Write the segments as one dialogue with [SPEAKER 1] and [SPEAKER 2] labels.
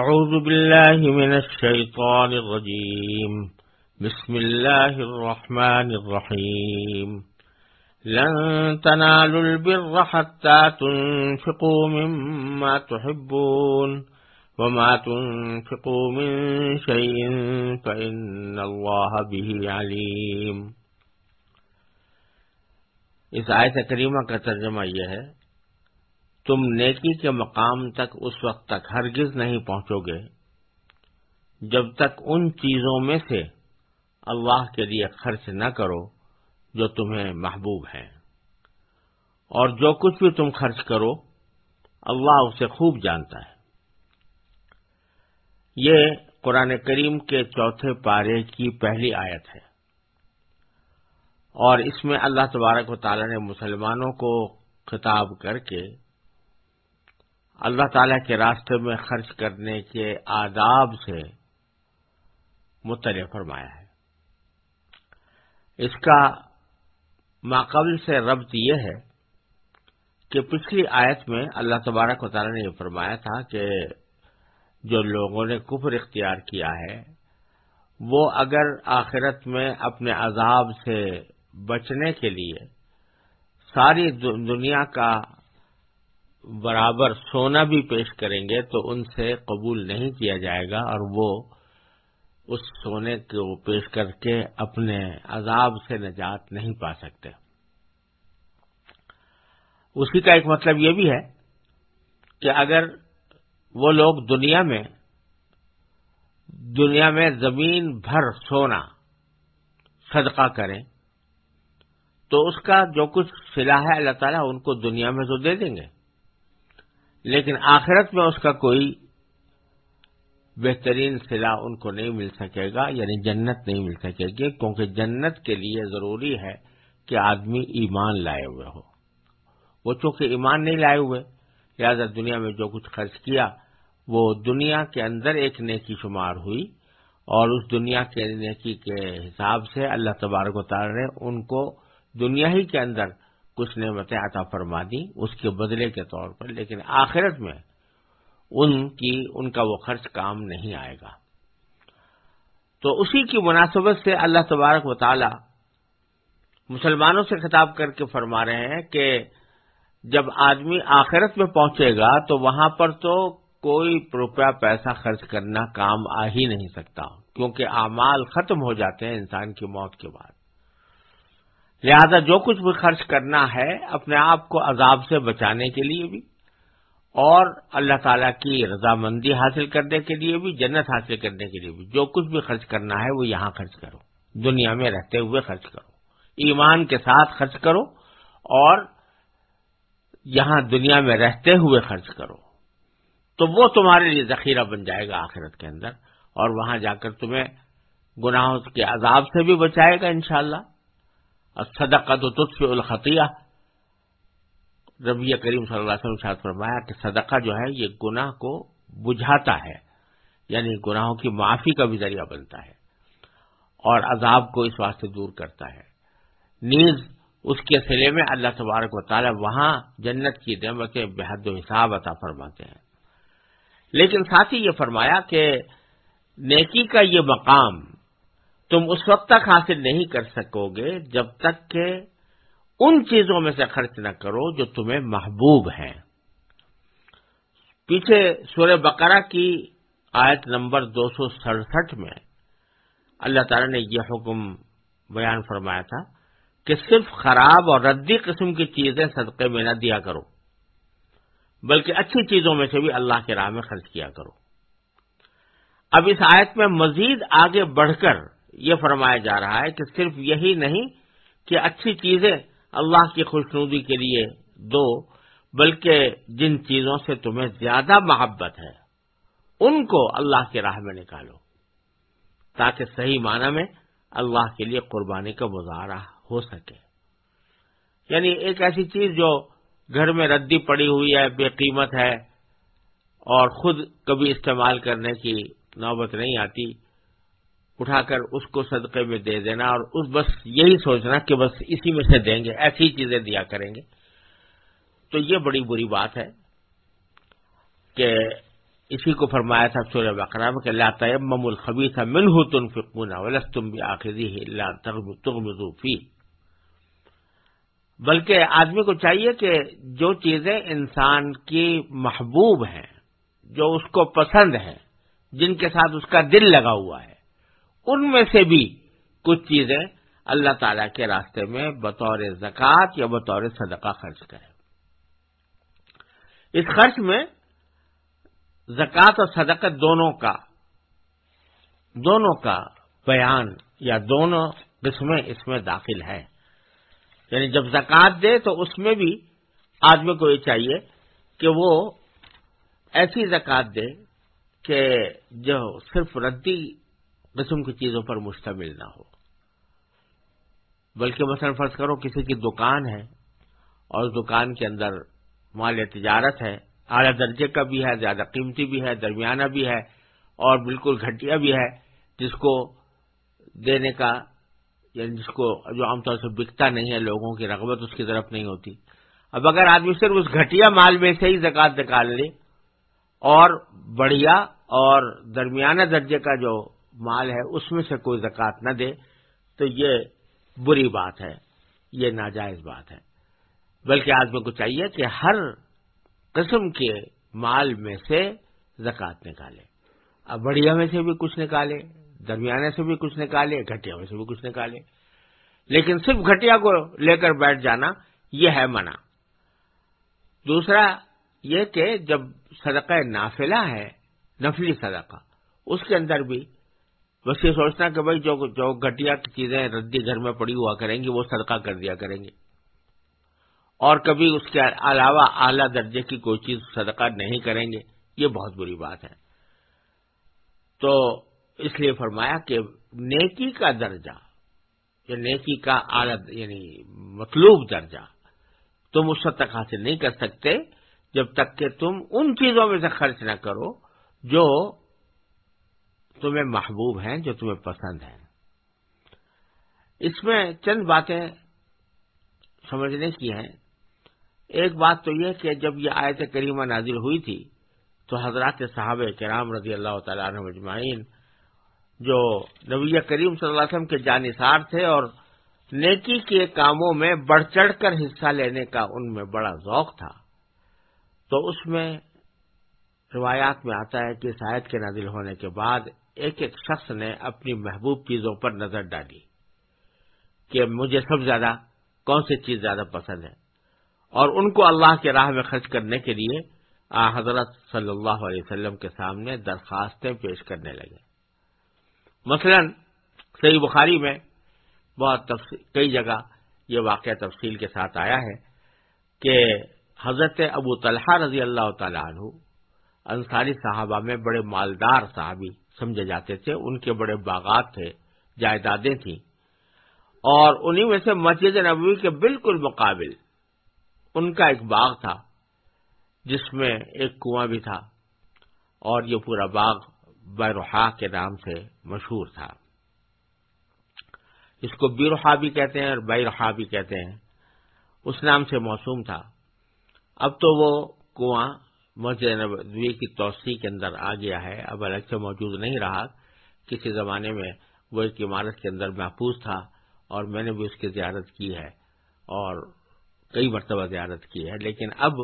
[SPEAKER 1] أعوذ بالله من الشيطان الرجيم بسم الله الرحمن الرحيم لن تنالوا البر حتى تنفقوا مما تحبون وما تنفقوا من شيء فإن الله به عليم اس آیت کریمہ کا ترجمہ یہ ہے تم نیکی کے مقام تک اس وقت تک ہرگز نہیں پہنچو گے جب تک ان چیزوں میں سے اللہ کے لیے خرچ نہ کرو جو تمہیں محبوب ہیں اور جو کچھ بھی تم خرچ کرو اللہ اسے خوب جانتا ہے یہ قرآن کریم کے چوتھے پارے کی پہلی آیت ہے اور اس میں اللہ تبارک و تعالی نے مسلمانوں کو خطاب کر کے اللہ تعالی کے راستے میں خرچ کرنے کے آداب سے فرمایا ہے اس کا ماقبل سے ربط یہ ہے کہ پچھلی آیت میں اللہ تبارک و تعالیٰ نے یہ فرمایا تھا کہ جو لوگوں نے کفر اختیار کیا ہے وہ اگر آخرت میں اپنے عذاب سے بچنے کے لیے ساری دنیا کا برابر سونا بھی پیش کریں گے تو ان سے قبول نہیں کیا جائے گا اور وہ اس سونے کو پیش کر کے اپنے عذاب سے نجات نہیں پا سکتے اسی کا ایک مطلب یہ بھی ہے کہ اگر وہ لوگ دنیا میں دنیا میں زمین بھر سونا صدقہ کریں تو اس کا جو کچھ صلاح ہے اللہ تعالیٰ ان کو دنیا میں تو دے دیں گے لیکن آخرت میں اس کا کوئی بہترین سلا ان کو نہیں مل سکے گا یعنی جنت نہیں مل سکے گی کیونکہ جنت کے لیے ضروری ہے کہ آدمی ایمان لائے ہوئے ہو وہ چونکہ ایمان نہیں لائے ہوئے لہذا دنیا میں جو کچھ خرچ کیا وہ دنیا کے اندر ایک نیکی شمار ہوئی اور اس دنیا کے نیکی کے حساب سے اللہ تبارک و تعالی نے ان کو دنیا ہی کے اندر کچھ نعمتیں عطا فرما دی اس کے بدلے کے طور پر لیکن آخرت میں ان کی ان کا وہ خرچ کام نہیں آئے گا تو اسی کی مناسبت سے اللہ تبارک و تعالی مسلمانوں سے خطاب کر کے فرما رہے ہیں کہ جب آدمی آخرت میں پہنچے گا تو وہاں پر تو کوئی روپیہ پیسہ خرچ کرنا کام آ ہی نہیں سکتا کیونکہ اعمال ختم ہو جاتے ہیں انسان کی موت کے بعد لہذا جو کچھ بھی خرچ کرنا ہے اپنے آپ کو عذاب سے بچانے کے لیے بھی اور اللہ تعالی کی رضامندی حاصل کرنے کے لیے بھی جنت حاصل کرنے کے لیے بھی جو کچھ بھی خرچ کرنا ہے وہ یہاں خرچ کرو دنیا میں رہتے ہوئے خرچ کرو ایمان کے ساتھ خرچ کرو اور یہاں دنیا میں رہتے ہوئے خرچ کرو تو وہ تمہارے لیے ذخیرہ بن جائے گا آخرت کے اندر اور وہاں جا کر تمہیں گناہوں کے عذاب سے بھی بچائے گا انشاءاللہ صدقت صدقہ تو تطف الخطیہ ربی کریم صلی اللہ علیہ وسلم فرمایا کہ صدقہ جو ہے یہ گناہ کو بجھاتا ہے یعنی گناہوں کی معافی کا بھی ذریعہ بنتا ہے اور عذاب کو اس واسطے دور کرتا ہے نیز اس کے سلے میں اللہ تبارک و تعالی وہاں جنت کی نعمتیں بے حد و حساب عطا فرماتے ہیں لیکن ساتھ ہی یہ فرمایا کہ نیکی کا یہ مقام تم اس وقت تک حاصل نہیں کر سکو گے جب تک کہ ان چیزوں میں سے خرچ نہ کرو جو تمہیں محبوب ہیں پیچھے سورہ بقرہ کی آیت نمبر دو سو سڑسٹھ میں اللہ تعالی نے یہ حکم بیان فرمایا تھا کہ صرف خراب اور ردی قسم کی چیزیں صدقے میں نہ دیا کرو بلکہ اچھی چیزوں میں سے بھی اللہ کے راہ میں خرچ کیا کرو اب اس آیت میں مزید آگے بڑھ کر یہ فرمایا جا رہا ہے کہ صرف یہی نہیں کہ اچھی چیزیں اللہ کی خوشنودی کے لیے دو بلکہ جن چیزوں سے تمہیں زیادہ محبت ہے ان کو اللہ کی راہ میں نکالو تاکہ صحیح معنی میں اللہ کے لیے قربانی کا مظاہرہ ہو سکے یعنی ایک ایسی چیز جو گھر میں ردی پڑی ہوئی ہے بے قیمت ہے اور خود کبھی استعمال کرنے کی نوبت نہیں آتی اٹھا کر اس کو صدقے میں دے دینا اور اس بس یہی سوچنا کہ بس اسی میں سے دیں گے ایسی چیزیں دیا کریں گے تو یہ بڑی بری بات ہے کہ اسی کو فرمایا تھا سورہ بقرہ میں کہ لا تعیب الخبی تھا مل ہو تن فکون تم بھی آخری ترم بلکہ آدمی کو چاہیے کہ جو چیزیں انسان کی محبوب ہیں جو اس کو پسند ہیں جن کے ساتھ اس کا دل لگا ہوا ہے ان میں سے بھی کچھ چیزیں اللہ تعالی کے راستے میں بطور زکوٰۃ یا بطور صدقہ خرچ کریں اس خرچ میں زکوٰۃ اور صدقہ دونوں کا دونوں کا بیان یا دونوں قسمیں اس میں داخل ہیں یعنی جب زکوٰۃ دے تو اس میں بھی آدمی کو یہ چاہیے کہ وہ ایسی زکوٰۃ دے کہ جو صرف ردی قسم کی چیزوں پر مشتمل نہ ہو بلکہ مثلا فرض کرو کسی کی دکان ہے اور دکان کے اندر مال تجارت ہے اعلی درجے کا بھی ہے زیادہ قیمتی بھی ہے درمیانہ بھی ہے اور بالکل گھٹیا بھی ہے جس کو دینے کا یعنی جس کو جو عام طور سے بکتا نہیں ہے لوگوں کی رغبت اس کی طرف نہیں ہوتی اب اگر آدمی صرف اس گھٹیا مال میں سے ہی زکات نکال لے اور بڑھیا اور درمیانہ درجے کا جو مال ہے اس میں سے کوئی زکوٰۃ نہ دے تو یہ بری بات ہے یہ ناجائز بات ہے بلکہ آدمی کو چاہیے کہ ہر قسم کے مال میں سے زکوٰۃ نکالے اب بڑھیا میں سے بھی کچھ نکالے درمیانے سے بھی کچھ نکالے گھٹیا میں سے بھی کچھ نکالے لیکن صرف گھٹیا کو لے کر بیٹھ جانا یہ ہے منع دوسرا یہ کہ جب صدقہ نافلہ ہے نفلی صدقہ اس کے اندر بھی بس یہ سوچنا کہ بھائی جو جو گٹیا چیزیں ردی گھر میں پڑی ہوا کریں گی وہ صدقہ کر دیا کریں گے اور کبھی اس کے علاوہ اعلی درجے کی کوئی چیز صدقہ نہیں کریں گے یہ بہت بری بات ہے تو اس لیے فرمایا کہ نیکی کا درجہ یا نیکی کا اعلی یعنی مطلوب درجہ تم اس تک حاصل نہیں کر سکتے جب تک کہ تم ان چیزوں میں سے خرچ نہ کرو جو تمہیں محبوب ہیں جو تمہیں پسند ہیں اس میں چند باتیں سمجھنے کی ہیں ایک بات تو یہ کہ جب یہ آیت کریمہ نازل ہوئی تھی تو حضرات صاحب کرام رضی اللہ تعالی عنہ اجمعین جو نبی کریم صلی اللہ علیہ وسلم کے جانصار تھے اور نیکی کے کاموں میں بڑھ چڑھ کر حصہ لینے کا ان میں بڑا ذوق تھا تو اس میں روایات میں آتا ہے کہ اس آیت کے نازل ہونے کے بعد ایک ایک شخص نے اپنی محبوب چیزوں پر نظر ڈالی کہ مجھے سب زیادہ کون سی چیز زیادہ پسند ہے اور ان کو اللہ کے راہ میں خرچ کرنے کے لیے آ حضرت صلی اللہ علیہ وسلم کے سامنے درخواستیں پیش کرنے لگے مثلا صحیح بخاری میں بہت کئی جگہ یہ واقعہ تفصیل کے ساتھ آیا ہے کہ حضرت ابو طلحہ رضی اللہ تعالی عنہ انصاری صحابہ میں بڑے مالدار صحابی سمجھے جاتے تھے ان کے بڑے باغات تھے جائیدادیں تھیں اور انہیں میں سے مسجد نبوی کے بالکل مقابل ان کا ایک باغ تھا جس میں ایک کنواں بھی تھا اور یہ پورا باغ بیروحا کے نام سے مشہور تھا اس کو بیروحا بھی کہتے ہیں اور بیروحا بھی کہتے ہیں اس نام سے موسوم تھا اب تو وہ کنواں مسجد نبوی کی توسیع کے اندر آ گیا ہے اب الگ سے موجود نہیں رہا کسی زمانے میں وہ ایک عمارت کے اندر محفوظ تھا اور میں نے بھی اس کی زیارت کی ہے اور کئی مرتبہ زیارت کی ہے لیکن اب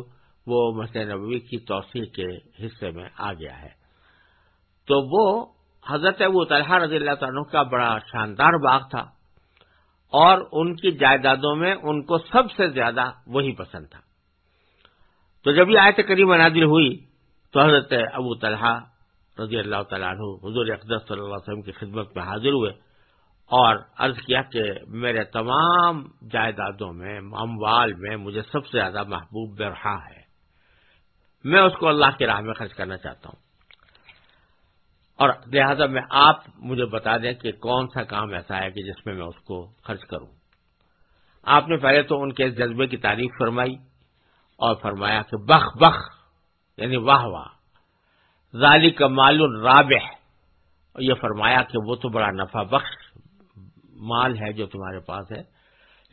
[SPEAKER 1] وہ مسجد نبوی کی توسیع کے حصے میں آ گیا ہے تو وہ حضرت ابو طلحہ رضی اللہ تعالیٰ کا بڑا شاندار باغ تھا اور ان کی جائیدادوں میں ان کو سب سے زیادہ وہی پسند تھا تو جب آئے آیت کریم نادل ہوئی تو حضرت ابو طلحہ رضی اللہ تعالیٰ عنہ حضور اقدس صلی اللہ علیہ وسلم کی خدمت میں حاضر ہوئے اور عرض کیا کہ میرے تمام جائیدادوں میں اموال میں مجھے سب سے زیادہ محبوب برہا ہے میں اس کو اللہ کی راہ میں خرچ کرنا چاہتا ہوں اور لہذا میں آپ مجھے بتا دیں کہ کون سا کام ایسا ہے کہ جس میں میں اس کو خرچ کروں آپ نے پہلے تو ان کے جذبے کی تعریف فرمائی اور فرمایا کہ بخ بخ یعنی واہ واہ رالی کا مال رابح اور یہ فرمایا کہ وہ تو بڑا نفع بخش مال ہے جو تمہارے پاس ہے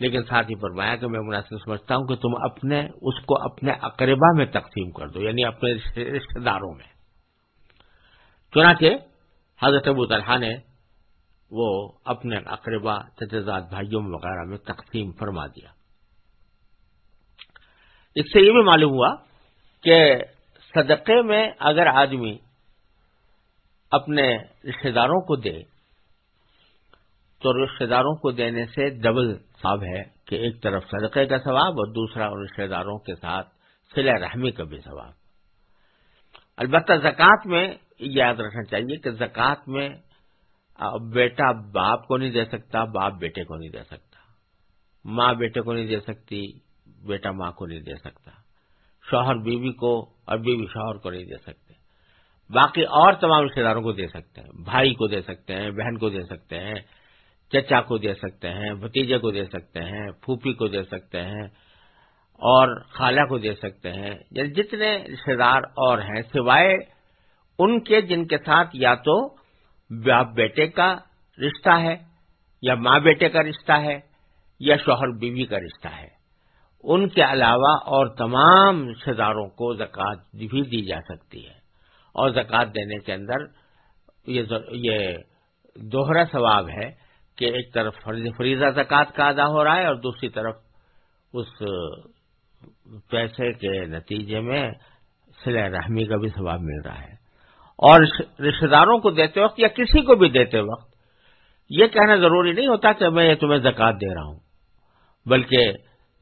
[SPEAKER 1] لیکن ساتھ ہی فرمایا کہ میں مناسب سمجھتا ہوں کہ تم اپنے اس کو اپنے اقربا میں تقسیم کر دو یعنی اپنے رشتے داروں میں چنانچہ حضرت ابو طلحہ نے وہ اپنے اقربا تجزاد بھائیوں وغیرہ میں تقسیم فرما دیا اس سے یہ بھی معلوم ہوا کہ صدقے میں اگر آدمی اپنے رشتے داروں کو دے تو رشتے داروں کو دینے سے ڈبل ثواب ہے کہ ایک طرف صدقے کا ثواب اور دوسرا رشتے داروں کے ساتھ سلا رحمی کا بھی ثواب البتہ زکوٰۃ میں یہ یاد رکھنا چاہیے کہ زکوٰۃ میں بیٹا باپ کو نہیں دے سکتا باپ بیٹے کو نہیں دے سکتا ماں بیٹے کو نہیں دے سکتی بیٹا ماں کو نہیں دے سکتا شوہر بیوی کو اور بیوی شوہر کو نہیں دے سکتے باقی اور تمام رشتے داروں کو دے سکتے ہیں بھائی کو دے سکتے ہیں بہن کو دے سکتے ہیں چچا کو دے سکتے ہیں بھتیجے کو دے سکتے ہیں پھوپھی کو دے سکتے ہیں اور خالہ کو دے سکتے ہیں یعنی جتنے رشتے دار اور ہیں سوائے ان کے جن کے ساتھ یا تو باپ بیٹے کا رشتہ ہے یا ماں بیٹے کا رشتہ ہے یا شوہر بیوی کا رشتہ ہے ان کے علاوہ اور تمام رشتے داروں کو زکوٰۃ بھی دی جا سکتی ہے اور زکوٰۃ دینے کے اندر یہ دوہرا ثواب ہے کہ ایک طرف فریضہ زکوٰۃ کا ادا ہو رہا ہے اور دوسری طرف اس پیسے کے نتیجے میں سلح رحمی کا بھی ثواب مل رہا ہے اور رشتے داروں کو دیتے وقت یا کسی کو بھی دیتے وقت یہ کہنا ضروری نہیں ہوتا کہ میں یہ تمہیں زکوٰۃ دے رہا ہوں بلکہ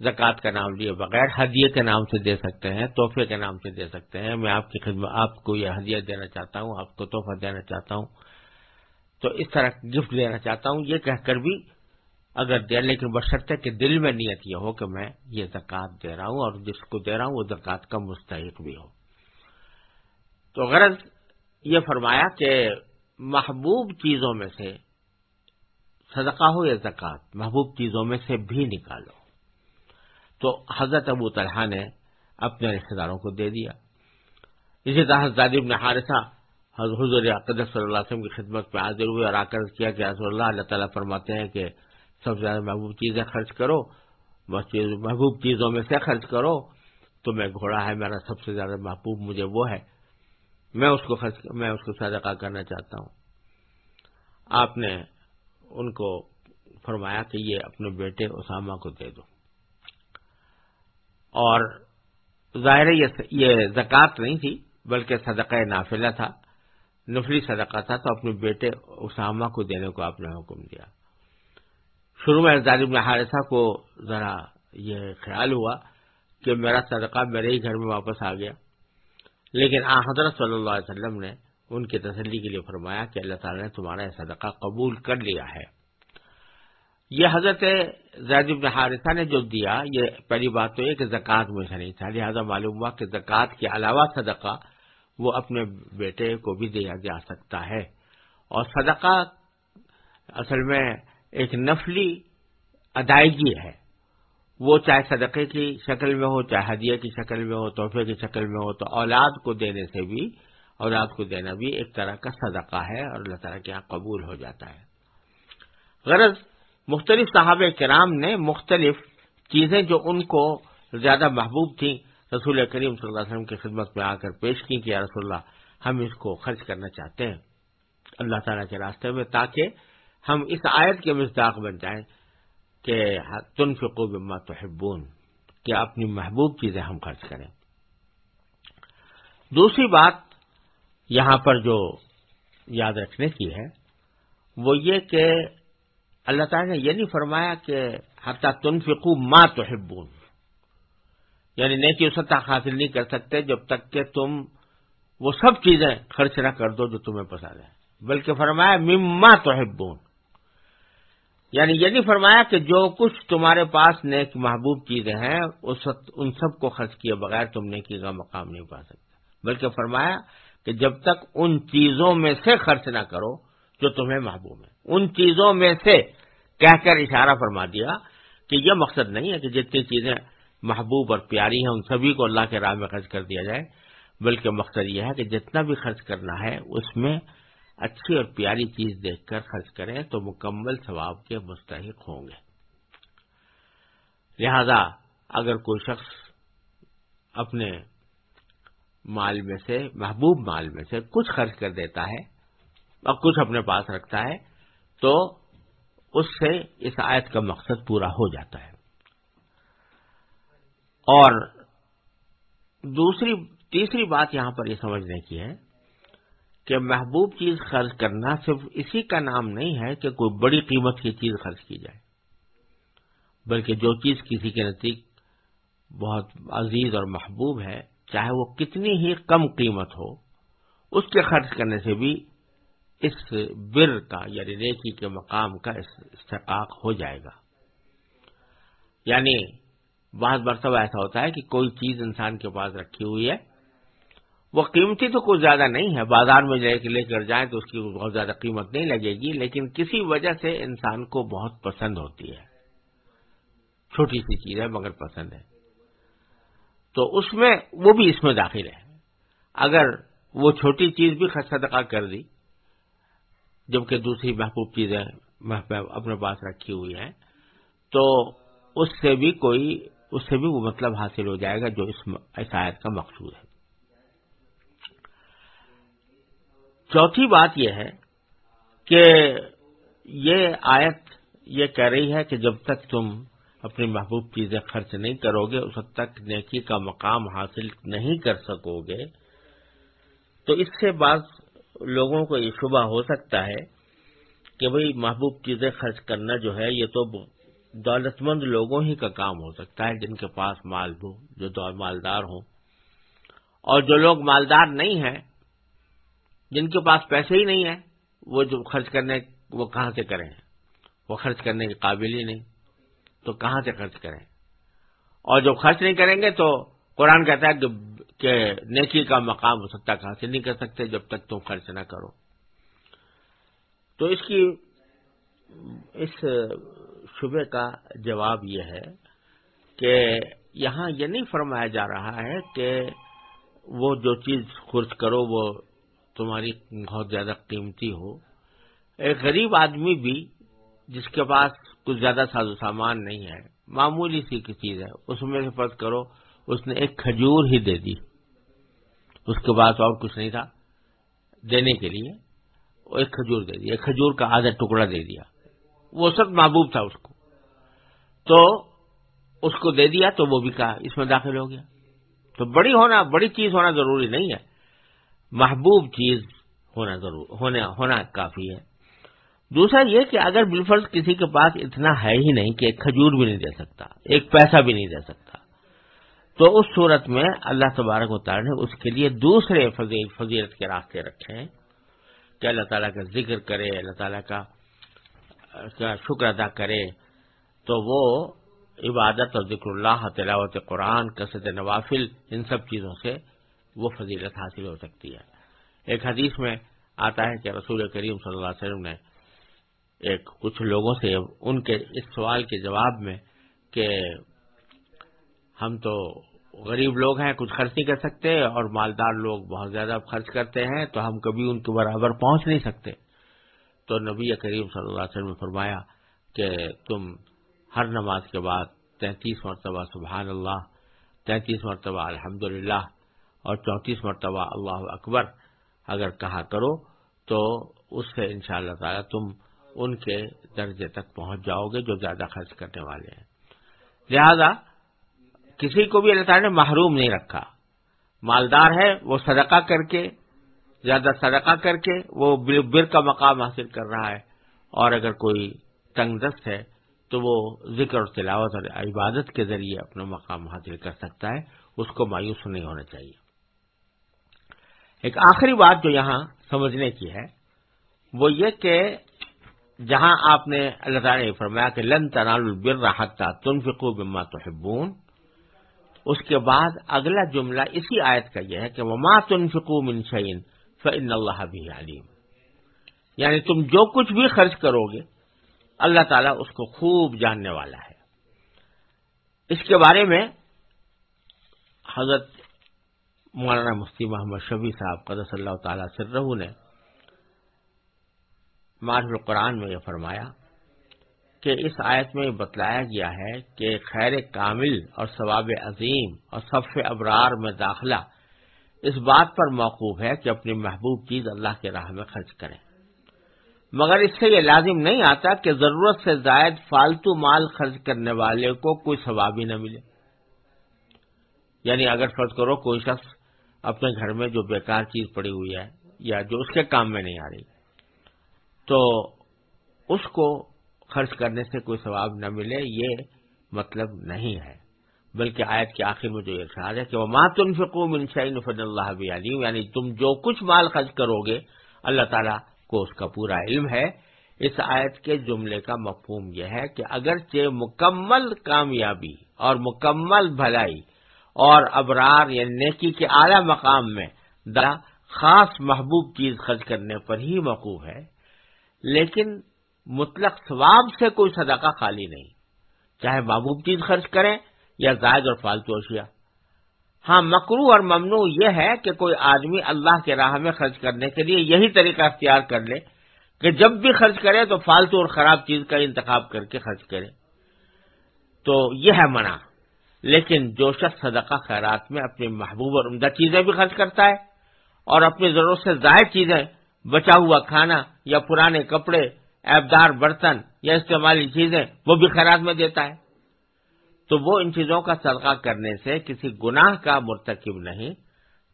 [SPEAKER 1] زکوٰۃ کا نام لیے بغیر ہدیے کے نام سے دے سکتے ہیں تحفے کے نام سے دے سکتے ہیں میں آپ کی خدمت آپ کو یہ ہدیہ دینا چاہتا ہوں آپ کو تحفہ دینا چاہتا ہوں تو اس طرح گفٹ دینا چاہتا ہوں یہ کہہ کر بھی اگر دے لیکن بشرطے ہے کہ دل میں نیت یہ ہو کہ میں یہ زکوٰۃ دے رہا ہوں اور جس کو دے رہا ہوں وہ زکوٰۃ کا مستحق بھی ہو تو غرض یہ فرمایا کہ محبوب چیزوں میں سے صدقہ ہو یا زکوٰۃ محبوب چیزوں میں سے بھی نکالو تو حضرت ابو طلحہ نے اپنے رشتے داروں کو دے دیا اسی طرح زادب ابن حارثہ حضور صلی اللہ علیہ وسلم کی خدمت میں حاضر ہوئے اور آ کر کیا کہ حضر اللہ اللہ تعالیٰ فرماتے ہیں کہ سب سے زیادہ محبوب چیزیں خرچ کرو بس محبوب چیزوں میں سے خرچ کرو تو میں گھوڑا ہے میرا سب سے زیادہ محبوب مجھے وہ ہے میں اس کو خرچ میں اس کو صدقہ کرنا چاہتا ہوں آپ نے ان کو فرمایا کہ یہ اپنے بیٹے اسامہ کو دے دو اور ظاہر یہ زکوٰۃ نہیں تھی بلکہ صدقہ نافلہ تھا نفلی صدقہ تھا تو اپنے بیٹے اسامہ کو دینے کو آپ نے حکم دیا شروع میں حارثہ کو ذرا یہ خیال ہوا کہ میرا صدقہ میرے ہی گھر میں واپس آ گیا لیکن آ حضرت صلی اللہ علیہ وسلم نے ان کی تسلی کے لیے فرمایا کہ اللہ تعالیٰ نے تمہارا یہ صدقہ قبول کر لیا ہے یہ حضرت زید بن حارثہ نے جو دیا یہ پہلی بات تو یہ کہ زکوٰۃ میں نہیں تھا لہٰذا معلوم ہوا کہ زکوٰۃ کے علاوہ صدقہ وہ اپنے بیٹے کو بھی دیا جا سکتا ہے اور صدقہ اصل میں ایک نفلی ادائیگی ہے وہ چاہے صدقے کی شکل میں ہو چاہے ہدیہ کی شکل میں ہو تحفے کی شکل میں ہو تو اولاد کو دینے سے بھی اولاد کو دینا بھی ایک طرح کا صدقہ ہے اور اللہ تعالیٰ کے یہاں قبول ہو جاتا ہے غرض مختلف صحابہ کرام نے مختلف چیزیں جو ان کو زیادہ محبوب تھیں رسول کریم صلی اللہ علیہ وسلم کی خدمت میں آ کر پیش کی کہ رسول اللہ ہم اس کو خرچ کرنا چاہتے ہیں اللہ تعالیٰ کے راستے میں تاکہ ہم اس آیت کے مزداق بن جائیں کہ تم فقوب تحبون کہ اپنی محبوب چیزیں ہم خرچ کریں دوسری بات یہاں پر جو یاد رکھنے کی ہے وہ یہ کہ اللہ تعالیٰ نے یہ نہیں فرمایا کہ حتہ تنفقو ما تحبون یعنی نیکی اس تک حاصل نہیں کر سکتے جب تک کہ تم وہ سب چیزیں خرچ نہ کر دو جو تمہیں پسند ہے بلکہ فرمایا مما تحبون یعنی یہ نہیں فرمایا کہ جو کچھ تمہارے پاس نیک محبوب چیزیں ہیں ان سب کو خرچ کیے بغیر تم نیکی کا مقام نہیں پا سکتے بلکہ فرمایا کہ جب تک ان چیزوں میں سے خرچ نہ کرو جو تمہیں محبوب ہے ان چیزوں میں سے کہہ کر اشارہ فرما دیا کہ یہ مقصد نہیں ہے کہ جتنی چیزیں محبوب اور پیاری ہیں ان سبھی کو اللہ کے راہ میں خرچ کر دیا جائے بلکہ مقصد یہ ہے کہ جتنا بھی خرچ کرنا ہے اس میں اچھی اور پیاری چیز دیکھ کر خرچ کریں تو مکمل ثواب کے مستحق ہوں گے لہذا اگر کوئی شخص اپنے مال میں سے محبوب مال میں سے کچھ خرچ کر دیتا ہے اور کچھ اپنے پاس رکھتا ہے تو اس سے اس آیت کا مقصد پورا ہو جاتا ہے اور دوسری تیسری بات یہاں پر یہ سمجھنے کی ہے کہ محبوب چیز خرچ کرنا صرف اسی کا نام نہیں ہے کہ کوئی بڑی قیمت کی چیز خرچ کی جائے بلکہ جو چیز کسی کے نزدیک بہت عزیز اور محبوب ہے چاہے وہ کتنی ہی کم قیمت ہو اس کے خرچ کرنے سے بھی اس بر کا یعنی نیکی کے مقام کا استحقاق ہو جائے گا یعنی بعض مرتبہ ایسا ہوتا ہے کہ کوئی چیز انسان کے پاس رکھی ہوئی ہے وہ قیمتی تو کچھ زیادہ نہیں ہے بازار میں جائے کے لے کر جائیں تو اس کی بہت زیادہ قیمت نہیں لگے گی لیکن کسی وجہ سے انسان کو بہت پسند ہوتی ہے چھوٹی سی چیز ہے مگر پسند ہے تو اس میں وہ بھی اس میں داخل ہے اگر وہ چھوٹی چیز بھی خطقہ کر دی جبکہ دوسری محبوب چیزیں محبوب اپنے پاس رکھی ہوئی ہیں تو اس سے بھی کوئی اس سے بھی وہ مطلب حاصل ہو جائے گا جو اس آیت کا مقصود ہے چوتھی بات یہ ہے کہ یہ آیت یہ کہہ رہی ہے کہ جب تک تم اپنی محبوب چیزیں خرچ نہیں کرو گے اس حد تک نیکی کا مقام حاصل نہیں کر سکو گے تو اس سے بعض لوگوں کو یہ شبہ ہو سکتا ہے کہ بھئی محبوب چیزیں خرچ کرنا جو ہے یہ تو دولت مند لوگوں ہی کا کام ہو سکتا ہے جن کے پاس مال ہو جو مالدار ہوں اور جو لوگ مالدار نہیں ہیں جن کے پاس پیسے ہی نہیں ہیں وہ جو خرچ کرنے وہ کہاں سے کریں وہ خرچ کرنے کے قابل ہی نہیں تو کہاں سے خرچ کریں اور جو خرچ نہیں کریں گے تو قرآن کہتا ہے کہ کہ نیکی کا مقام ہو سکتا ہے سے نہیں کر سکتے جب تک تم خرچ نہ کرو تو اس کی اس شبے کا جواب یہ ہے کہ یہاں یہ نہیں فرمایا جا رہا ہے کہ وہ جو چیز خرچ کرو وہ تمہاری بہت زیادہ قیمتی ہو ایک غریب آدمی بھی جس کے پاس کچھ زیادہ ساز و سامان نہیں ہے معمولی سی کی چیز ہے اس میں فرض کرو اس نے ایک کھجور ہی دے دی اس کے بعد اور کچھ نہیں تھا دینے کے لیے وہ ایک کھجور دے دیا کھجور کا آدھا ٹکڑا دے دیا وہ سب محبوب تھا اس کو تو اس کو دے دیا تو وہ بھی کہا اس میں داخل ہو گیا تو بڑی ہونا بڑی چیز ہونا ضروری نہیں ہے محبوب چیز ہونا ضرور ہونا, کافی ہے دوسرا یہ کہ اگر بالفرض کسی کے پاس اتنا ہے ہی نہیں کہ ایک کھجور بھی نہیں دے سکتا ایک پیسہ بھی نہیں دے سکتا تو اس صورت میں اللہ تبارک و تعالیٰ نے اس کے لیے دوسرے فضیلت کے راستے رکھے ہیں کہ اللہ تعالیٰ کا ذکر کرے اللہ تعالیٰ کا شکر ادا کرے تو وہ عبادت اور ذکر اللہ تلاوت قرآن کثرت نوافل ان سب چیزوں سے وہ فضیلت حاصل ہو سکتی ہے ایک حدیث میں آتا ہے کہ رسول کریم صلی اللہ علیہ وسلم نے ایک کچھ لوگوں سے ان کے اس سوال کے جواب میں کہ ہم تو غریب لوگ ہیں کچھ خرچ نہیں کر سکتے اور مالدار لوگ بہت زیادہ خرچ کرتے ہیں تو ہم کبھی ان کے برابر پہنچ نہیں سکتے تو نبی کریم صلی اللہ علیہ وسلم نے فرمایا کہ تم ہر نماز کے بعد تینتیس مرتبہ سبحان اللہ تینتیس مرتبہ الحمد اور چونتیس مرتبہ اللہ اکبر اگر کہا کرو تو اس سے ان شاء اللہ تعالی تم ان کے درجے تک پہنچ جاؤ گے جو زیادہ خرچ کرنے والے ہیں لہذا کسی کو بھی اللہ تعالیٰ نے محروم نہیں رکھا مالدار ہے وہ صدقہ کر کے زیادہ صدقہ کر کے وہ بر کا مقام حاصل کر رہا ہے اور اگر کوئی تنگ دست ہے تو وہ ذکر اور تلاوت اور عبادت کے ذریعے اپنا مقام حاصل کر سکتا ہے اس کو مایوس نہیں ہونا چاہیے ایک آخری بات جو یہاں سمجھنے کی ہے وہ یہ کہ جہاں آپ نے اللہ تعالیٰ نے فرمایا کہ لن تنال البر رہا تھا بما تو اس کے بعد اگلا جملہ اسی آیت کا یہ ہے کہ وہ ماتن فکو فن اللہ بھی علیم یعنی تم جو کچھ بھی خرچ کرو گے اللہ تعالیٰ اس کو خوب جاننے والا ہے اس کے بارے میں حضرت مولانا مفتی محمد شبی صاحب قدر اللہ تعالی سر نے مارف القرآن میں یہ فرمایا کہ اس آیت میں بتلایا گیا ہے کہ خیر کامل اور ثواب عظیم اور صف ابرار میں داخلہ اس بات پر موقوف ہے کہ اپنی محبوب چیز اللہ کے راہ میں خرچ کریں مگر اس سے یہ لازم نہیں آتا کہ ضرورت سے زائد فالتو مال خرچ کرنے والے کو کوئی ثواب ہی نہ ملے یعنی اگر فرض کرو کوئی شخص اپنے گھر میں جو بیکار چیز پڑی ہوئی ہے یا جو اس کے کام میں نہیں آ رہی تو اس کو خرچ کرنے سے کوئی ثواب نہ ملے یہ مطلب نہیں ہے بلکہ آیت کے آخر میں جو یہ خیال ہے کہ وہ مات اللہ علیم یعنی تم جو کچھ مال خرچ کرو گے اللہ تعالیٰ کو اس کا پورا علم ہے اس آیت کے جملے کا مفہوم یہ ہے کہ اگرچہ مکمل کامیابی اور مکمل بھلائی اور ابرار یا یعنی نیکی کے اعلی مقام میں خاص محبوب چیز خرچ کرنے پر ہی موقوف ہے لیکن مطلق ثواب سے کوئی صدقہ خالی نہیں چاہے محبوب چیز خرچ کریں یا زائد اور فالتو اشیاء ہاں مکرو اور ممنوع یہ ہے کہ کوئی آدمی اللہ کے راہ میں خرچ کرنے کے لیے یہی طریقہ اختیار کر لے کہ جب بھی خرچ کرے تو فالتو اور خراب چیز کا انتخاب کر کے خرچ کرے تو یہ ہے منع لیکن جو شخص صدقہ خیرات میں اپنی محبوب اور عمدہ چیزیں بھی خرچ کرتا ہے اور اپنی ضرورت سے زائد چیزیں بچا ہوا کھانا یا پرانے کپڑے ایبدار برتن یا استعمالی چیزیں وہ بھی خیرات میں دیتا ہے تو وہ ان چیزوں کا صدقہ کرنے سے کسی گناہ کا مرتکب نہیں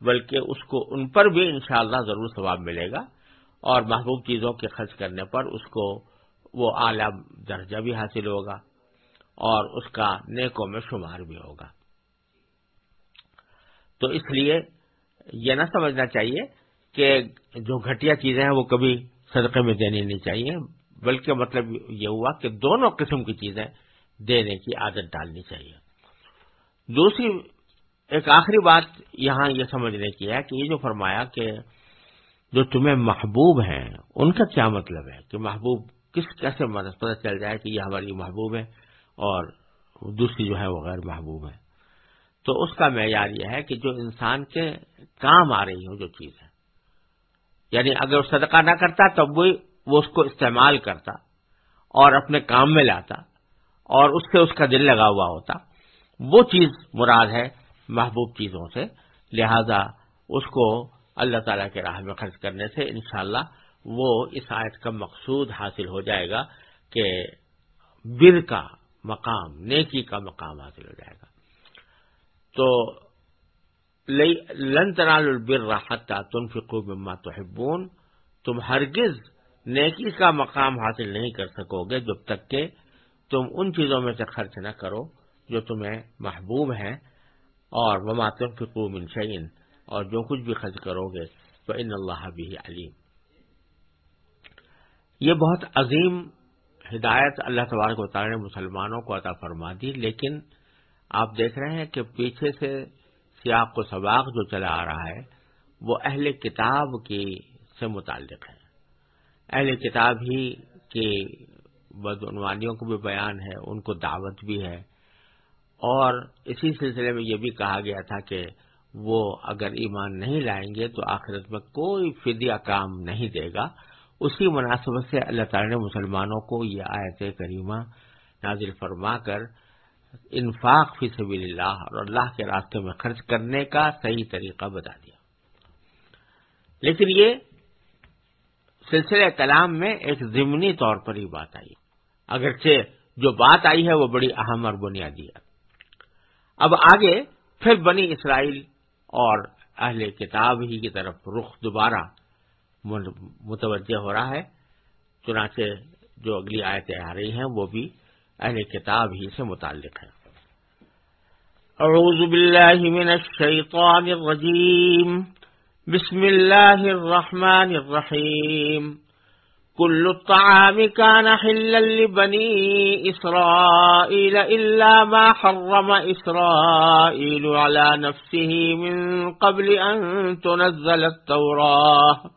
[SPEAKER 1] بلکہ اس کو ان پر بھی انشاءاللہ ضرور ثواب ملے گا اور محبوب چیزوں کے خرچ کرنے پر اس کو وہ اعلی درجہ بھی حاصل ہوگا اور اس کا نیکوں میں شمار بھی ہوگا تو اس لیے یہ نہ سمجھنا چاہیے کہ جو گھٹیا چیزیں ہیں وہ کبھی صدقے میں دینی نہیں چاہیے بلکہ مطلب یہ ہوا کہ دونوں قسم کی چیزیں دینے کی عادت ڈالنی چاہیے دوسری ایک آخری بات یہاں یہ سمجھنے کی ہے کہ یہ جو فرمایا کہ جو تمہیں محبوب ہیں ان کا کیا مطلب ہے کہ محبوب کس کیسے پتہ چل جائے کہ یہ ہماری محبوب ہے اور دوسری جو ہے وہ غیر محبوب ہے تو اس کا معیار یہ ہے کہ جو انسان کے کام آ رہی ہو جو چیز ہے یعنی اگر صدقہ نہ کرتا تب بھی وہ اس کو استعمال کرتا اور اپنے کام میں لاتا اور اس سے اس کا دل لگا ہوا ہوتا وہ چیز مراد ہے محبوب چیزوں سے لہذا اس کو اللہ تعالی کے راہ میں خرچ کرنے سے انشاءاللہ اللہ وہ اس آیت کا مقصود حاصل ہو جائے گا کہ بر کا مقام نیکی کا مقام حاصل ہو جائے گا تو لن تنال البر راحت تا مما تحبون تم ہرگز نیکی کا مقام حاصل نہیں کر سکو گے جب تک کہ تم ان چیزوں میں سے خرچ نہ کرو جو تمہیں محبوب ہیں اور مماتم فکو منشین اور جو کچھ بھی خرچ کرو گے تو ان اللہ بھی علیم یہ بہت عظیم ہدایت اللہ تبارک تعالی نے مسلمانوں کو عطا فرما دی لیکن آپ دیکھ رہے ہیں کہ پیچھے سے سیاق و سباق جو چلا آ رہا ہے وہ اہل کتاب کی سے متعلق ہے اہل کتاب ہی کے بدعنوانیوں کو بھی بیان ہے ان کو دعوت بھی ہے اور اسی سلسلے میں یہ بھی کہا گیا تھا کہ وہ اگر ایمان نہیں لائیں گے تو آخرت میں کوئی فدیہ کام نہیں دے گا اسی مناسبت سے اللہ تعالی نے مسلمانوں کو یہ آیت کریمہ نازل فرما کر انفاق فی سبیل اللہ اور اللہ کے راستے میں خرچ کرنے کا صحیح طریقہ بتا دیا لیکن یہ سلسلے کلام میں ایک ضمنی طور پر ہی بات آئی اگرچہ جو بات آئی ہے وہ بڑی اہم اور بنیادی ہے اب آگے پھر بنی اسرائیل اور اہل کتاب ہی کی طرف رخ دوبارہ متوجہ ہو رہا ہے چنانچہ جو اگلی آیتیں آ رہی ہیں وہ بھی اہل کتاب ہی سے متعلق ہیں بسم اللہ الرحمن الرحیم كل الطعام كان حلا لبني إسرائيل إلا ما حرم إسرائيل على نفسه من قبل أن تنزل التوراة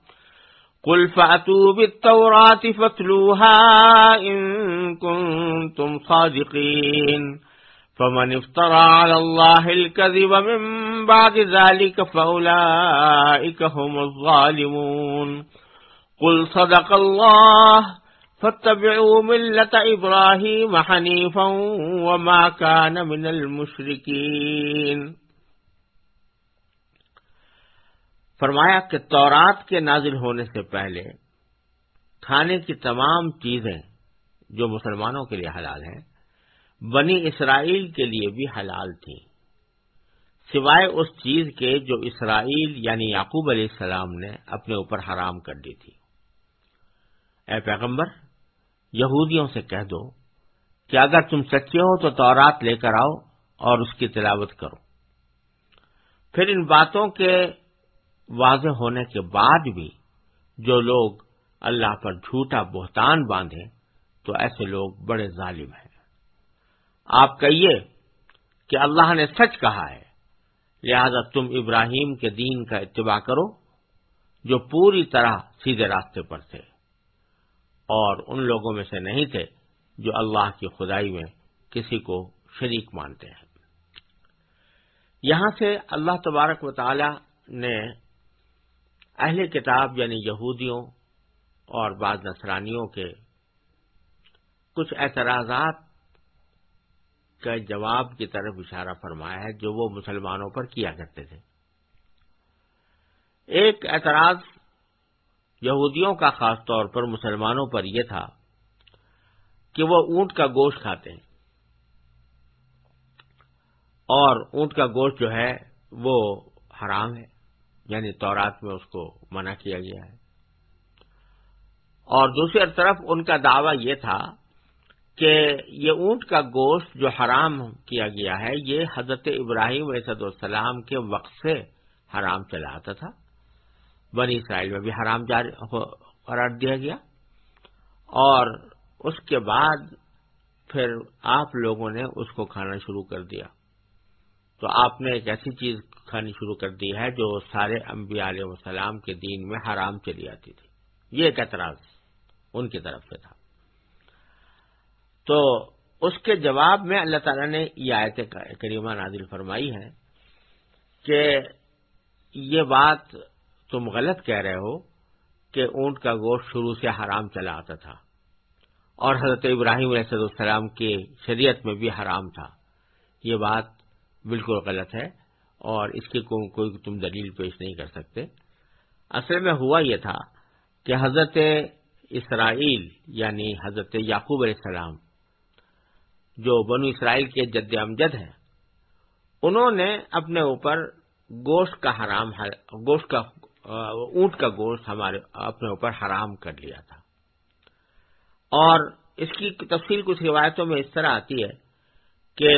[SPEAKER 1] قل فأتوا بالتوراة فاتلوها إن كنتم صادقين فمن افترى على الله الكذب من بعد ذلك فأولئك هم الظالمون قل صدق الله فاتبعوا ملة إبراهيم حنيفا وما كان من المشركين فرمایا کہ تورات کے نازل ہونے سے پہلے کھانے کی تمام چیزیں جو مسلمانوں کے لیے حلال ہیں بنی اسرائیل کے لیے بھی حلال تھی سوائے اس چیز کے جو اسرائیل یعنی یعقوب علیہ السلام نے اپنے اوپر حرام کر دی تھی اے پیغمبر یہودیوں سے کہہ دو کہ اگر تم سچے ہو تو تورات لے کر آؤ اور اس کی تلاوت کرو پھر ان باتوں کے واضح ہونے کے بعد بھی جو لوگ اللہ پر جھوٹا بہتان باندھیں تو ایسے لوگ بڑے ظالم ہیں آپ کہیے کہ اللہ نے سچ کہا ہے لہذا تم ابراہیم کے دین کا اتباع کرو جو پوری طرح سیدھے راستے پر تھے اور ان لوگوں میں سے نہیں تھے جو اللہ کی خدائی میں کسی کو شریک مانتے ہیں یہاں سے اللہ تبارک تعالی نے اہل کتاب یعنی یہودیوں اور بعض نصرانیوں کے کچھ اعتراضات کا جواب کی طرف اشارہ فرمایا ہے جو وہ مسلمانوں پر کیا کرتے تھے ایک اعتراض یہودیوں کا خاص طور پر مسلمانوں پر یہ تھا کہ وہ اونٹ کا گوشت کھاتے ہیں اور اونٹ کا گوشت جو ہے وہ حرام ہے یعنی تورات میں اس کو منع کیا گیا ہے اور دوسری طرف ان کا دعوی یہ تھا کہ یہ اونٹ کا گوشت جو حرام کیا گیا ہے یہ حضرت ابراہیم علیہ السلام کے وقت سے حرام چلا آتا تھا بنی اسرائیل میں بھی حرام قرار دیا گیا اور اس کے بعد پھر آپ لوگوں نے اس کو کھانا شروع کر دیا تو آپ نے ایک ایسی چیز کھانی شروع کر دی ہے جو سارے انبیاء علیہ السلام کے دین میں حرام چلی آتی تھی یہ ایک اعتراض ان کی طرف سے تھا تو اس کے جواب میں اللہ تعالیٰ نے یہ آیت کریمہ نازل فرمائی ہے کہ یہ بات تم غلط کہہ رہے ہو کہ اونٹ کا گوشت شروع سے حرام چلا آتا تھا اور حضرت ابراہیم علیہ السلام کی شریعت میں بھی حرام تھا یہ بات بالکل غلط ہے اور اس کی کوئی تم دلیل پیش نہیں کر سکتے اصل میں ہوا یہ تھا کہ حضرت اسرائیل یعنی حضرت یعقوب علیہ السلام جو بنو اسرائیل کے جد امجد ہیں انہوں نے اپنے اوپر گوشت گوشت کا کا حرام اونٹ کا گوشت ہمارے اپنے اوپر حرام کر لیا تھا اور اس کی تفصیل کچھ روایتوں میں اس طرح آتی ہے کہ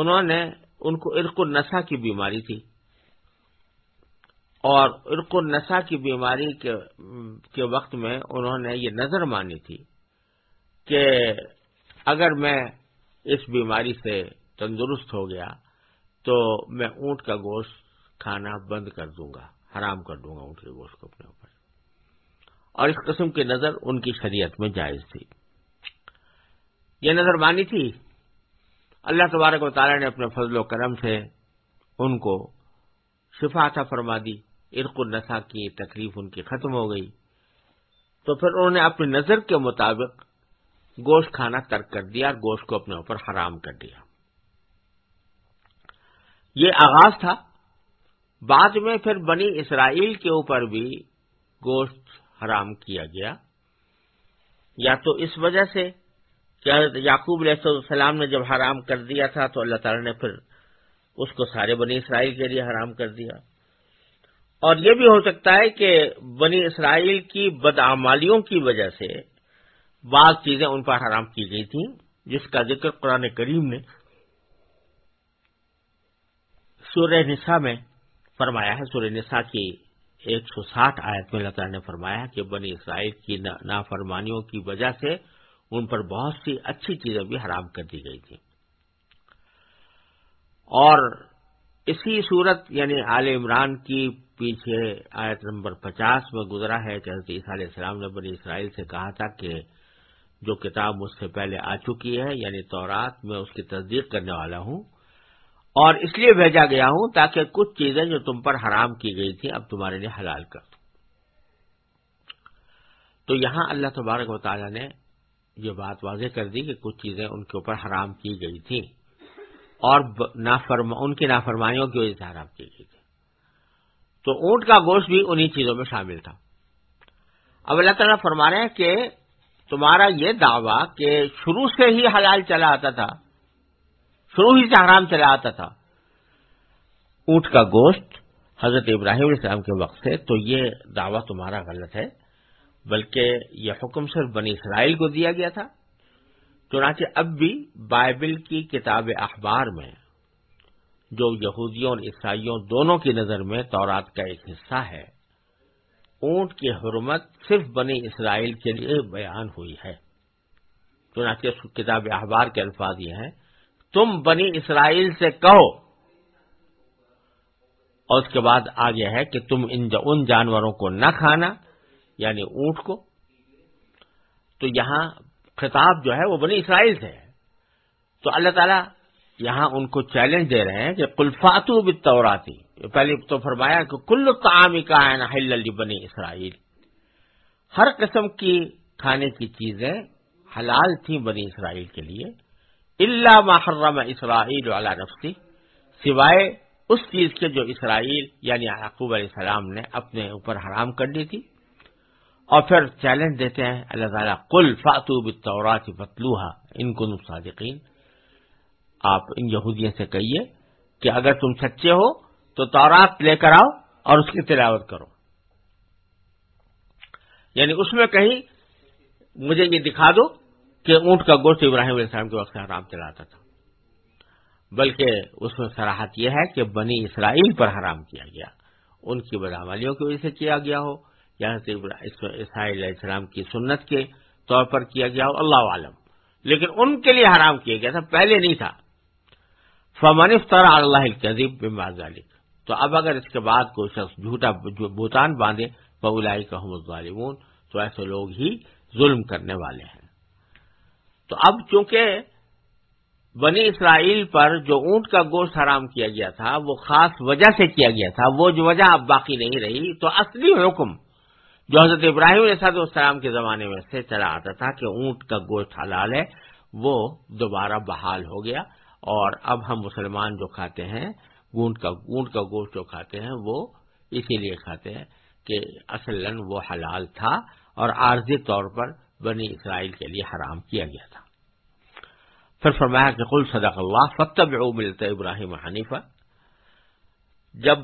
[SPEAKER 1] انہوں نے ان کو عرق النسا کی بیماری تھی اور عرق النسا کی بیماری کے وقت میں انہوں نے یہ نظر مانی تھی کہ اگر میں اس بیماری سے تندرست ہو گیا تو میں اونٹ کا گوشت کھانا بند کر دوں گا حرام کر دوں گا اونٹ کے گوشت کو اپنے اوپر اور اس قسم کی نظر ان کی شریعت میں جائز تھی یہ نظر مانی تھی اللہ تبارک و تعالیٰ نے اپنے فضل و کرم سے ان کو شفا تھا فرما دی عرق النسا کی تکلیف ان کی ختم ہو گئی تو پھر انہوں نے اپنی نظر کے مطابق گوشت کھانا ترک کر دیا اور گوشت کو اپنے اوپر حرام کر دیا یہ آغاز تھا بعد میں پھر بنی اسرائیل کے اوپر بھی گوشت حرام کیا گیا یا تو اس وجہ سے کہ یعقوب علیہ السلام نے جب حرام کر دیا تھا تو اللہ تعالی نے پھر اس کو سارے بنی اسرائیل کے لیے حرام کر دیا اور یہ بھی ہو سکتا ہے کہ بنی اسرائیل کی بدعمالیوں کی وجہ سے بعض چیزیں ان پر حرام کی گئی تھیں جس کا ذکر قرآن کریم نے سورہ نساء میں فرمایا ہے سورہ نساء کی ایک سو ساٹھ آیت میں تعالیٰ نے فرمایا کہ بنی اسرائیل کی نافرمانیوں کی وجہ سے ان پر بہت سی اچھی چیزیں بھی حرام کر دی گئی تھیں اور اسی صورت یعنی آل عمران کی پیچھے آیت نمبر پچاس میں گزرا ہے کہ حضرت عیسیٰ علیہ السلام نے بنی اسرائیل سے کہا تھا کہ جو کتاب مجھ سے پہلے آ چکی ہے یعنی تورات میں اس کی تصدیق کرنے والا ہوں اور اس لیے بھیجا گیا ہوں تاکہ کچھ چیزیں جو تم پر حرام کی گئی تھیں اب تمہارے لیے حلال کر دوں تو یہاں اللہ تبارک و تعالیٰ نے یہ بات واضح کر دی کہ کچھ چیزیں ان کے اوپر حرام کی گئی تھیں اور ان کی نافرمانیوں کی وجہ سے حرام کی گئی تھی تو اونٹ کا گوشت بھی انہی چیزوں میں شامل تھا اب اللہ تعالیٰ فرما رہے ہیں کہ تمہارا یہ دعویٰ کہ شروع سے ہی حلال چلا آتا تھا شروع ہی سے حرام چلا آتا تھا اونٹ کا گوشت حضرت ابراہیم علیہ السلام کے وقت سے تو یہ دعویٰ تمہارا غلط ہے بلکہ یہ حکم صرف بنی اسرائیل کو دیا گیا تھا چنانچہ اب بھی بائبل کی کتاب اخبار میں جو یہودیوں اور عیسائیوں دونوں کی نظر میں تورات کا ایک حصہ ہے اونٹ کی حرمت صرف بنی اسرائیل کے لیے بیان ہوئی ہے اس کتاب احبار کے الفاظ یہ ہیں تم بنی اسرائیل سے کہو اور اس کے بعد آگے ہے کہ تم ان جانوروں کو نہ کھانا یعنی اونٹ کو تو یہاں خطاب جو ہے وہ بنی اسرائیل سے ہے تو اللہ تعالیٰ یہاں ان کو چیلنج دے رہے ہیں کہ کلفاتو بتوراتی پہلے تو فرمایا کہ کل تعام کا حل بنی اسرائیل ہر قسم کی کھانے کی چیزیں حلال تھیں بنی اسرائیل کے لیے اللہ محرم اسرائیل والا نفسی سوائے اس چیز کے جو اسرائیل یعنی عقوب علیہ السلام نے اپنے اوپر حرام کر دی تھی اور پھر چیلنج دیتے ہیں اللہ تعالیٰ کل فاتو بتورات کی بتلوہا ان کو نمسا آپ ان یہودیوں سے کہیے کہ اگر تم سچے ہو تو تورات لے کر آؤ اور اس کی تلاوت کرو یعنی اس میں کہیں مجھے یہ دکھا دو کہ اونٹ کا گوشت ابراہیم علیہ السلام کے وقت حرام چلاتا تھا بلکہ اس میں سراحت یہ ہے کہ بنی اسرائیل پر حرام کیا گیا ان کی بدہ کی وجہ سے کیا گیا ہو یا علیہ السلام کی سنت کے طور پر کیا گیا ہو اللہ عالم لیکن ان کے لیے حرام کیا گیا تھا پہلے نہیں تھا فمان طرح اللہ کذیب بمباز علی تو اب اگر اس کے بعد کوئی شخص جھوٹا بوتان باندھے بولائی کا ہم ظالمون تو ایسے لوگ ہی ظلم کرنے والے ہیں تو اب چونکہ بنی اسرائیل پر جو اونٹ کا گوشت حرام کیا گیا تھا وہ خاص وجہ سے کیا گیا تھا وہ جو وجہ اب باقی نہیں رہی تو اصلی حکم جو حضرت ابراہیم علیہ صد السلام کے زمانے میں سے چلا آتا تھا کہ اونٹ کا گوشت حلال ہے وہ دوبارہ بحال ہو گیا اور اب ہم مسلمان جو کھاتے ہیں گونٹ کا کا گوشت جو کھاتے ہیں وہ اسی لیے کھاتے ہیں کہ اصل وہ حلال تھا اور عارضی طور پر بنی اسرائیل کے لیے حرام کیا گیا تھا پھر فرمایا کہ صدق اللہ فتب ملتے ابراہیم حنیفہ جب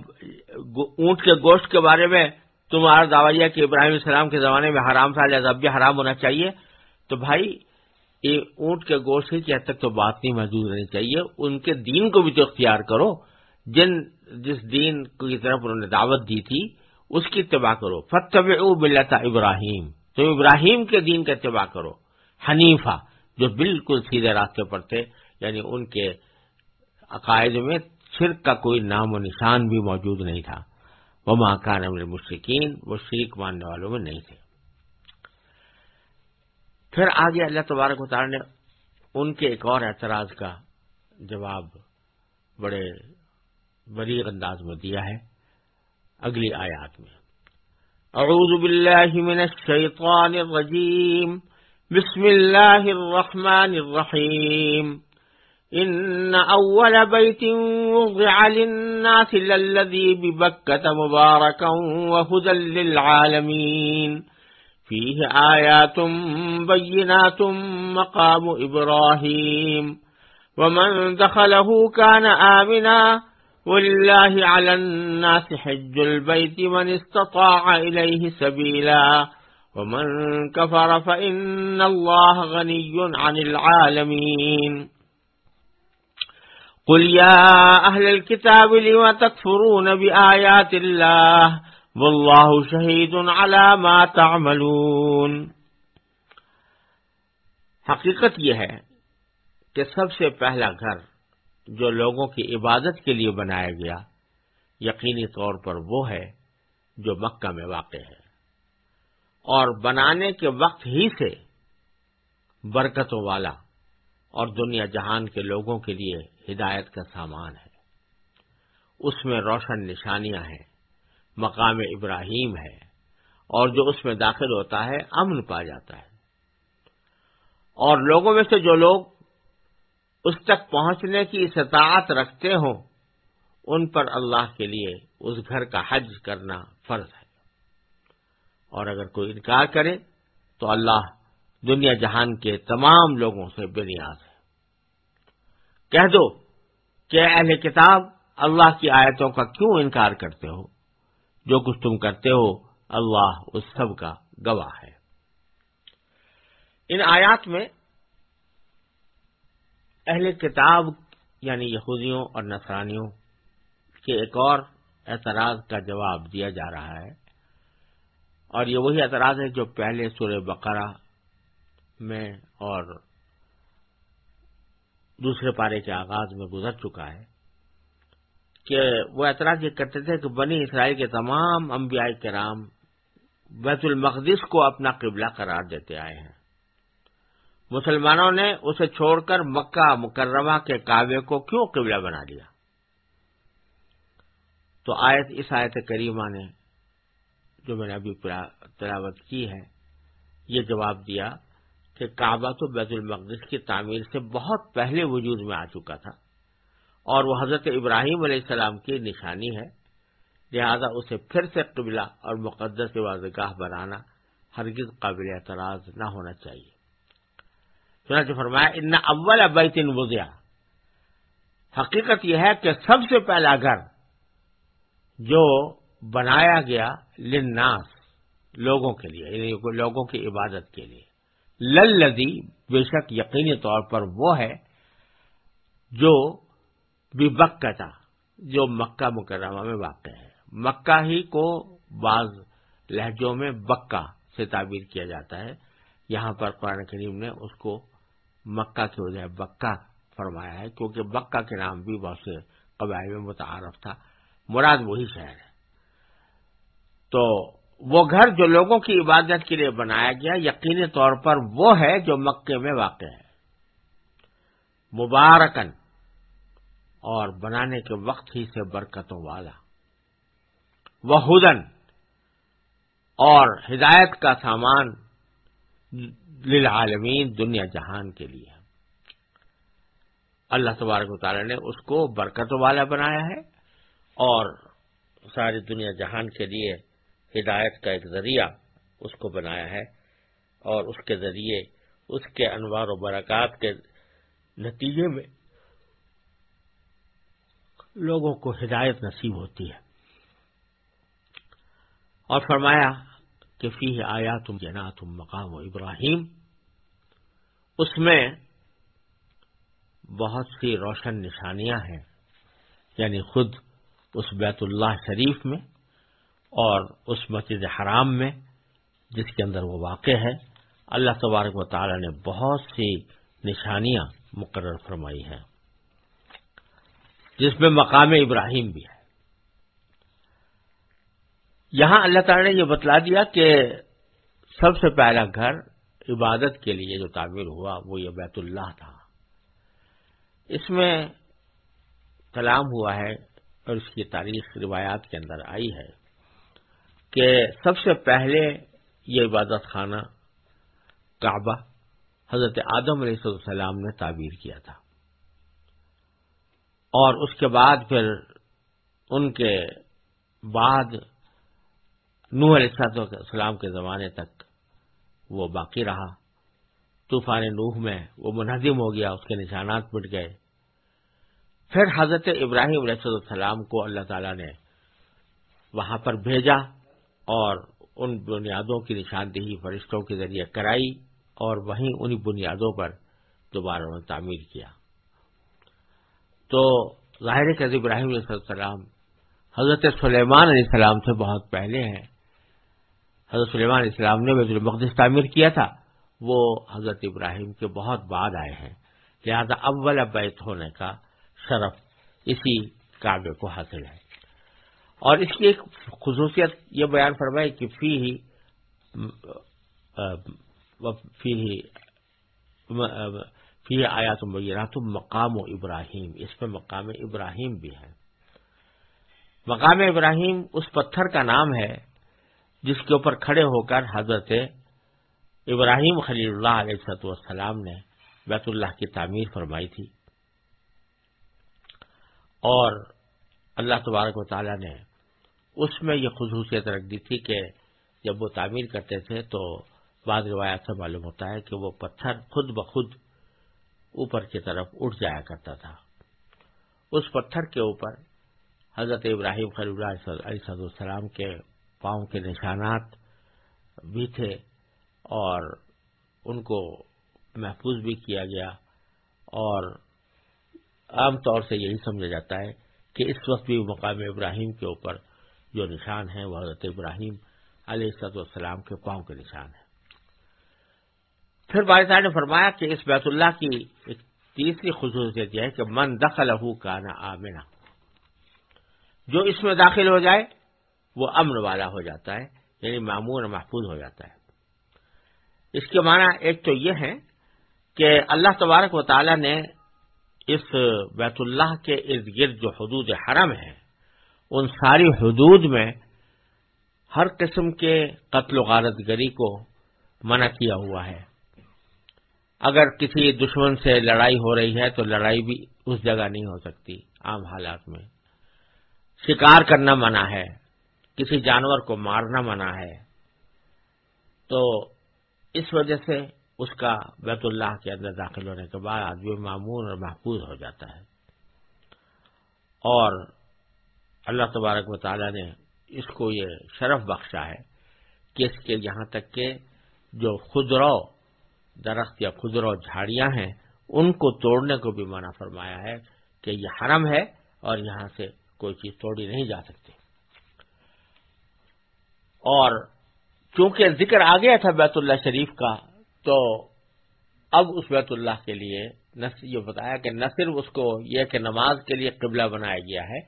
[SPEAKER 1] اونٹ کے گوشت کے بارے میں تمہارا دعوی کہ ابراہیم السلام کے زمانے میں حرام تھا لہذا بھی حرام ہونا چاہیے تو بھائی یہ اونٹ کے گوشت کی تک تو بات نہیں محدود رہنی چاہیے ان کے دین کو بھی تو اختیار کرو جن جس دین کی طرف انہوں نے دعوت دی تھی اس کی اتباع کرو فتب اللہ ابراہیم تو ابراہیم کے دین کا اتباع کرو حنیفہ جو بالکل سیدھے راستے پر تھے یعنی ان کے عقائد میں شرک کا کوئی نام و نشان بھی موجود نہیں تھا وہ مہاکان امر مشرقین وہ شریک ماننے والوں میں نہیں تھے پھر آگے اللہ تبارک و نے ان کے ایک اور اعتراض کا جواب بڑے بلیغ انداز میں دیا ہے اگلی آیات میں اعوذ باللہ من الشیطان الرجیم بسم اللہ الرحمن الرحیم ان اول بیت وضع للناس للذی ببکت مبارکا وہدا للعالمین فيه آيات بينات مقام إبراهيم ومن دخله كان نا ولله على الناس حج البيت من استطاع إليه سبيلا ومن كفر فإن الله غني عن العالمين قل يا أهل الكتاب تكفرون بآيات الله والله شهيد على ما تعملون حقیقت یہ ہے کہ سب سے پہلا گھر جو لوگوں کی عبادت کے لیے بنایا گیا یقینی طور پر وہ ہے جو مکہ میں واقع ہے اور بنانے کے وقت ہی سے برکتوں والا اور دنیا جہان کے لوگوں کے لیے ہدایت کا سامان ہے اس میں روشن نشانیاں ہیں مقام ابراہیم ہے اور جو اس میں داخل ہوتا ہے امن پا جاتا ہے اور لوگوں میں سے جو لوگ اس تک پہنچنے کی استطاعت رکھتے ہوں ان پر اللہ کے لیے اس گھر کا حج کرنا فرض ہے اور اگر کوئی انکار کرے تو اللہ دنیا جہان کے تمام لوگوں سے بے نیاز ہے کہہ دو کہ اہل کتاب اللہ کی آیتوں کا کیوں انکار کرتے ہو جو کچھ تم کرتے ہو اللہ اس سب کا گواہ ہے ان آیات میں اہل کتاب یعنی یہودیوں اور نصرانیوں کے ایک اور اعتراض کا جواب دیا جا رہا ہے اور یہ وہی اعتراض ہے جو پہلے سورہ بقرہ میں اور دوسرے پارے کے آغاز میں گزر چکا ہے کہ وہ اعتراض یہ کرتے تھے کہ بنی اسرائیل کے تمام انبیاء کرام بیت المقدس کو اپنا قبلہ قرار دیتے آئے ہیں مسلمانوں نے اسے چھوڑ کر مکہ مکرمہ کے کعبے کو کیوں قبلہ بنا لیا تو آیت اس آیت کریمہ نے جو میں نے ابھی تلاوت کی ہے یہ جواب دیا کہ کعبہ تو بیت المقدس کی تعمیر سے بہت پہلے وجود میں آ چکا تھا اور وہ حضرت ابراہیم علیہ السلام کی نشانی ہے لہذا اسے پھر سے قبلہ اور مقدس واضح گاہ بنانا ہرگز قابل اعتراض نہ ہونا چاہیے سے فرمایا ان اول ابیت ان وزیا حقیقت یہ ہے کہ سب سے پہلا گھر جو بنایا گیا لناس لوگوں کے لیے یعنی لوگوں کی عبادت کے لیے لل بے شک یقینی طور پر وہ ہے جو بھی بک تھا جو مکہ مکرمہ میں واقع ہے مکہ ہی کو بعض لہجوں میں بکہ سے تعبیر کیا جاتا ہے یہاں پر قرآن کریم نے اس کو مکہ کی وجہ بکہ فرمایا ہے کیونکہ بکہ کے نام بھی بہت سے قبائل میں متعارف تھا مراد وہی شہر ہے تو وہ گھر جو لوگوں کی عبادت کے لیے بنایا گیا یقینی طور پر وہ ہے جو مکے میں واقع ہے مبارکن اور بنانے کے وقت ہی سے برکتوں والا وہ ہدن اور ہدایت کا سامان للعالمین دنیا جہان کے لیے اللہ تبارک و تعالی نے اس کو برکت والا بنایا ہے اور ساری دنیا جہان کے لیے ہدایت کا ایک ذریعہ اس کو بنایا ہے اور اس کے ذریعے اس کے انوار و برکات کے نتیجے میں لوگوں کو ہدایت نصیب ہوتی ہے اور فرمایا کہ فی آیا تم جنا تم مقام و ابراہیم اس میں بہت سی روشن نشانیاں ہیں یعنی خود اس بیت اللہ شریف میں اور اس مسجد حرام میں جس کے اندر وہ واقع ہے اللہ تبارک و تعالی نے بہت سی نشانیاں مقرر فرمائی ہیں جس میں مقام ابراہیم بھی ہے یہاں اللہ تعالی نے یہ بتلا دیا کہ سب سے پہلا گھر عبادت کے لیے جو تعمیر ہوا وہ یہ بیت اللہ تھا اس میں کلام ہوا ہے اور اس کی تاریخ روایات کے اندر آئی ہے کہ سب سے پہلے یہ عبادت خانہ کعبہ حضرت آدم علیہ السلام نے تعبیر کیا تھا اور اس کے بعد پھر ان کے بعد نوح علیہ السلام کے زمانے تک وہ باقی رہا طوفان نوح میں وہ منہدم ہو گیا اس کے نشانات مٹ گئے پھر حضرت ابراہیم علیہ السلام کو اللہ تعالی نے وہاں پر بھیجا اور ان بنیادوں کی نشاندہی فرشتوں کے ذریعے کرائی اور وہیں انہیں بنیادوں پر دوبارہ انہوں تعمیر کیا تو ظاہر کہ ابراہیم علیہ السلام حضرت سلیمان علیہ السلام سے بہت پہلے ہیں حضرت سلیمان اسلام نے بیت المقدس تعمیر کیا تھا وہ حضرت ابراہیم کے بہت بعد آئے ہیں لہذا اول بیت ہونے کا شرف اسی کاغذ کو حاصل ہے اور اس کی ایک خصوصیت یہ بیان فرمائے کہ فی فی فی ہی ہی آیا تو مقام و ابراہیم اس میں مقام ابراہیم بھی ہے مقام ابراہیم اس پتھر کا نام ہے جس کے اوپر کھڑے ہو کر حضرت ابراہیم خلیل اللہ علیہ صد نے بیت اللہ کی تعمیر فرمائی تھی اور اللہ تبارک و تعالی نے اس میں یہ خصوصیت رکھ دی تھی کہ جب وہ تعمیر کرتے تھے تو بعض روایات سے معلوم ہوتا ہے کہ وہ پتھر خود بخود اوپر کی طرف اٹھ جایا کرتا تھا اس پتھر کے اوپر حضرت ابراہیم خلی اللہ صد السلام کے پاؤں کے نشانات بھی تھے اور ان کو محفوظ بھی کیا گیا اور عام طور سے یہی سمجھا جاتا ہے کہ اس وقت بھی مقام ابراہیم کے اوپر جو نشان ہیں وہ حضرت ابراہیم علیہ والسلام کے پاؤں کے نشان ہیں پھر بادشاہ نے فرمایا کہ اس بیت اللہ کی ایک تیسری خصوصیت یہ ہے کہ من دخل ہو کانا آمنا جو اس میں داخل ہو جائے وہ امن والا ہو جاتا ہے یعنی معمور اور محفوظ ہو جاتا ہے اس کے معنی ایک تو یہ ہے کہ اللہ تبارک و تعالی نے اس بیت اللہ کے ارد گرد جو حدود حرم ہیں ان ساری حدود میں ہر قسم کے قتل و غارت گری کو منع کیا ہوا ہے اگر کسی دشمن سے لڑائی ہو رہی ہے تو لڑائی بھی اس جگہ نہیں ہو سکتی عام حالات میں شکار کرنا منع ہے کسی جانور کو مارنا منع ہے تو اس وجہ سے اس کا بیت اللہ کے اندر داخل ہونے کے بعد آدمی معمول اور محفوظ ہو جاتا ہے اور اللہ تبارک و تعالی نے اس کو یہ شرف بخشا ہے کہ اس کے یہاں تک کہ جو خدرو درخت یا خدرو جھاڑیاں ہیں ان کو توڑنے کو بھی منع فرمایا ہے کہ یہ حرم ہے اور یہاں سے کوئی چیز توڑی نہیں جا سکتی اور چونکہ ذکر آ گیا تھا بیت اللہ شریف کا تو اب اس بیت اللہ کے لیے یہ بتایا کہ نہ صرف اس کو یہ کہ نماز کے لیے قبلہ بنایا گیا ہے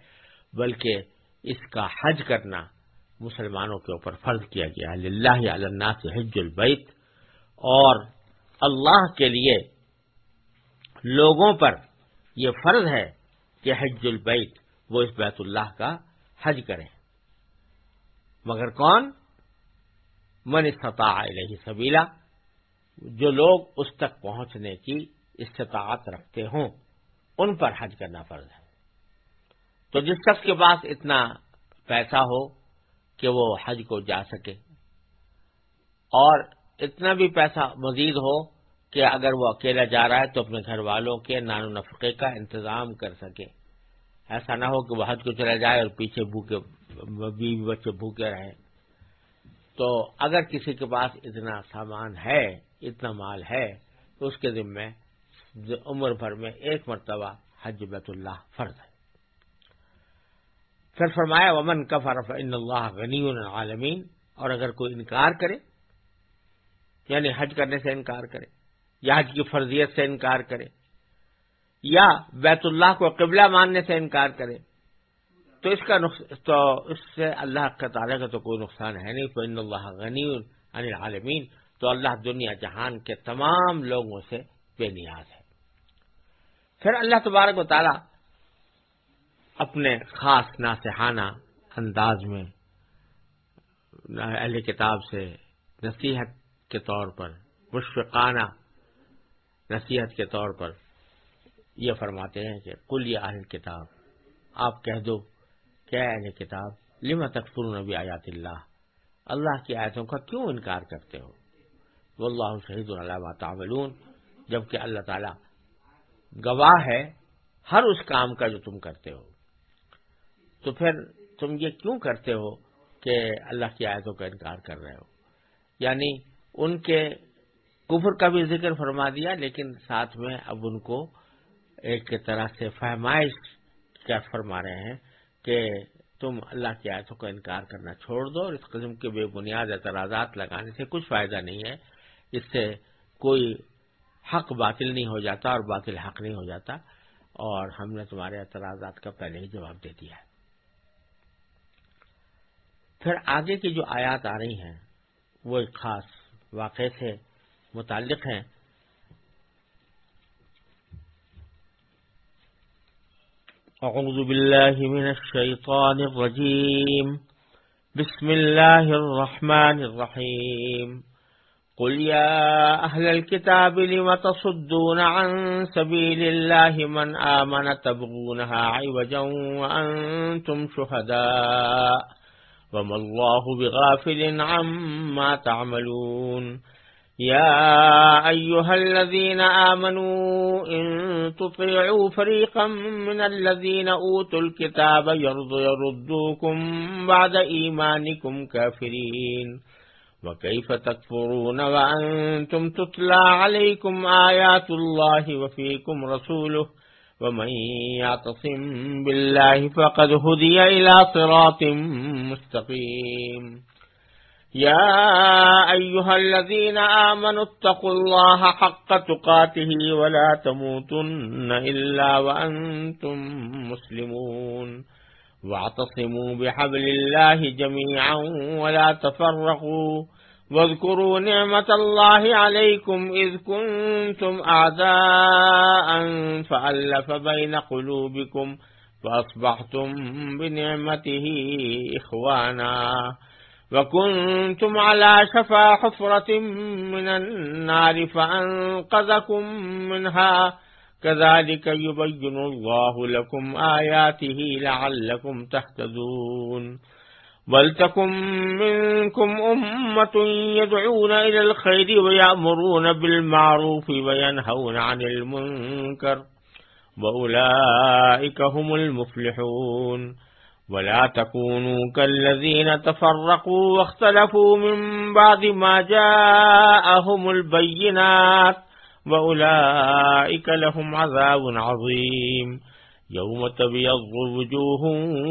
[SPEAKER 1] بلکہ اس کا حج کرنا مسلمانوں کے اوپر فرض کیا گیا ہے اللہ علّہ سے حج البیت اور اللہ کے لیے لوگوں پر یہ فرض ہے کہ حج البیت وہ اس بیت اللہ کا حج کریں مگر کون من استطاع علیہ سبیلا جو لوگ اس تک پہنچنے کی استطاعت رکھتے ہوں ان پر حج کرنا فرض ہے تو جس شخص کے پاس اتنا پیسہ ہو کہ وہ حج کو جا سکے اور اتنا بھی پیسہ مزید ہو کہ اگر وہ اکیلا جا رہا ہے تو اپنے گھر والوں کے نان و نفقے کا انتظام کر سکے ایسا نہ ہو کہ وہ حج کو چلا جائے اور پیچھے بھوکے بیوی بچے بھوکے رہیں تو اگر کسی کے پاس اتنا سامان ہے اتنا مال ہے تو اس کے ذمے عمر بھر میں ایک مرتبہ حج بیت اللہ فرض ہے پھر فرمایا ومن کا فرف ان اللہ غنی عالمین اور اگر کوئی انکار کرے یعنی حج کرنے سے انکار کرے یا حج کی فرضیت سے انکار کرے یا بیت اللہ کو قبلہ ماننے سے انکار کرے تو اس کا نقص تو اس سے اللہ کا تعالیٰ کا تو کوئی نقصان ہے نہیں تو اللہ غنی عن العالمین تو اللہ دنیا جہان کے تمام لوگوں سے بے نیاز ہے پھر اللہ تبارک و تعالیٰ اپنے خاص نا انداز میں اہل کتاب سے نصیحت کے طور پر مشفقانہ نصیحت کے طور پر یہ فرماتے ہیں کہ کل یہ اہل کتاب آپ کہہ دو کیا اہل کتاب لما تکفر نبی آیات اللہ اللہ کی آیتوں کا کیوں انکار کرتے ہو واللہ اللہ شہید اللہ تعملون جبکہ اللہ تعالی گواہ ہے ہر اس کام کا جو تم کرتے ہو تو پھر تم یہ کیوں کرتے ہو کہ اللہ کی آیتوں کا انکار کر رہے ہو یعنی ان کے کفر کا بھی ذکر فرما دیا لیکن ساتھ میں اب ان کو ایک طرح سے فہمائش کیا فرما رہے ہیں کہ تم اللہ کی آیتوں کا انکار کرنا چھوڑ دو اور اس قسم کے بے بنیاد اعتراضات لگانے سے کچھ فائدہ نہیں ہے اس سے کوئی حق باطل نہیں ہو جاتا اور باطل حق نہیں ہو جاتا اور ہم نے تمہارے اعتراضات کا پہلے ہی جواب دے دیا ہے پھر آگے کی جو آیات آ رہی ہیں وہ ایک خاص واقعے سے متعلق ہیں أعوذ بالله من الشيطان الرجيم بسم الله الرحمن الرحيم قل يا أهل الكتاب لم تصدون عن سبيل الله من آمن تبغونها عوجا وأنتم شهداء وما الله بغافل عما تعملون يا أيها الذين آمنوا إن تطيعوا فريقا من الذين أوتوا الكتاب يرضو يردوكم بعد إيمانكم كافرين وكيف تكفرون وأنتم تطلع عليكم آيات الله وفيكم رسوله ومن يعتصم بالله فقد هدي إلى صراط مستقيم يا أيها الذين آمنوا اتقوا الله حق تقاته ولا تموتن إلا وأنتم مسلمون واعتصموا بحبل الله جميعا ولا تفرقوا واذكروا نعمة الله عليكم إذ كنتم أعداء فألف بين قلوبكم فأصبحتم بنعمته إخوانا وَكُنْتُمْ عَلَى شَفَا حُفْرَةٍ مِّنَ النَّارِ فَأَنْقَذَكُمْ مِّنْهَا كَذَلِكَ يُبَيِّنُ اللَّهُ لَكُمْ آيَاتِهِ لَعَلَّكُمْ تَهْتَدُونَ وَلْتَكُمْ مِنْكُمْ أُمَّةٌ يَدْعُونَ إِلَى الْخَيْرِ وَيَأْمُرُونَ بِالْمَعْرُوفِ وَيَنْهَوْنَ عَنِ الْمُنْكَرِ وَأُولَئِكَ هُمُ الْمُفْلِحُونَ ولا تكونوا كالذين تفرقوا واختلفوا من بعد ما جاءهم البينات وأولئك لهم عذاب عظيم يوم تبيض وجوه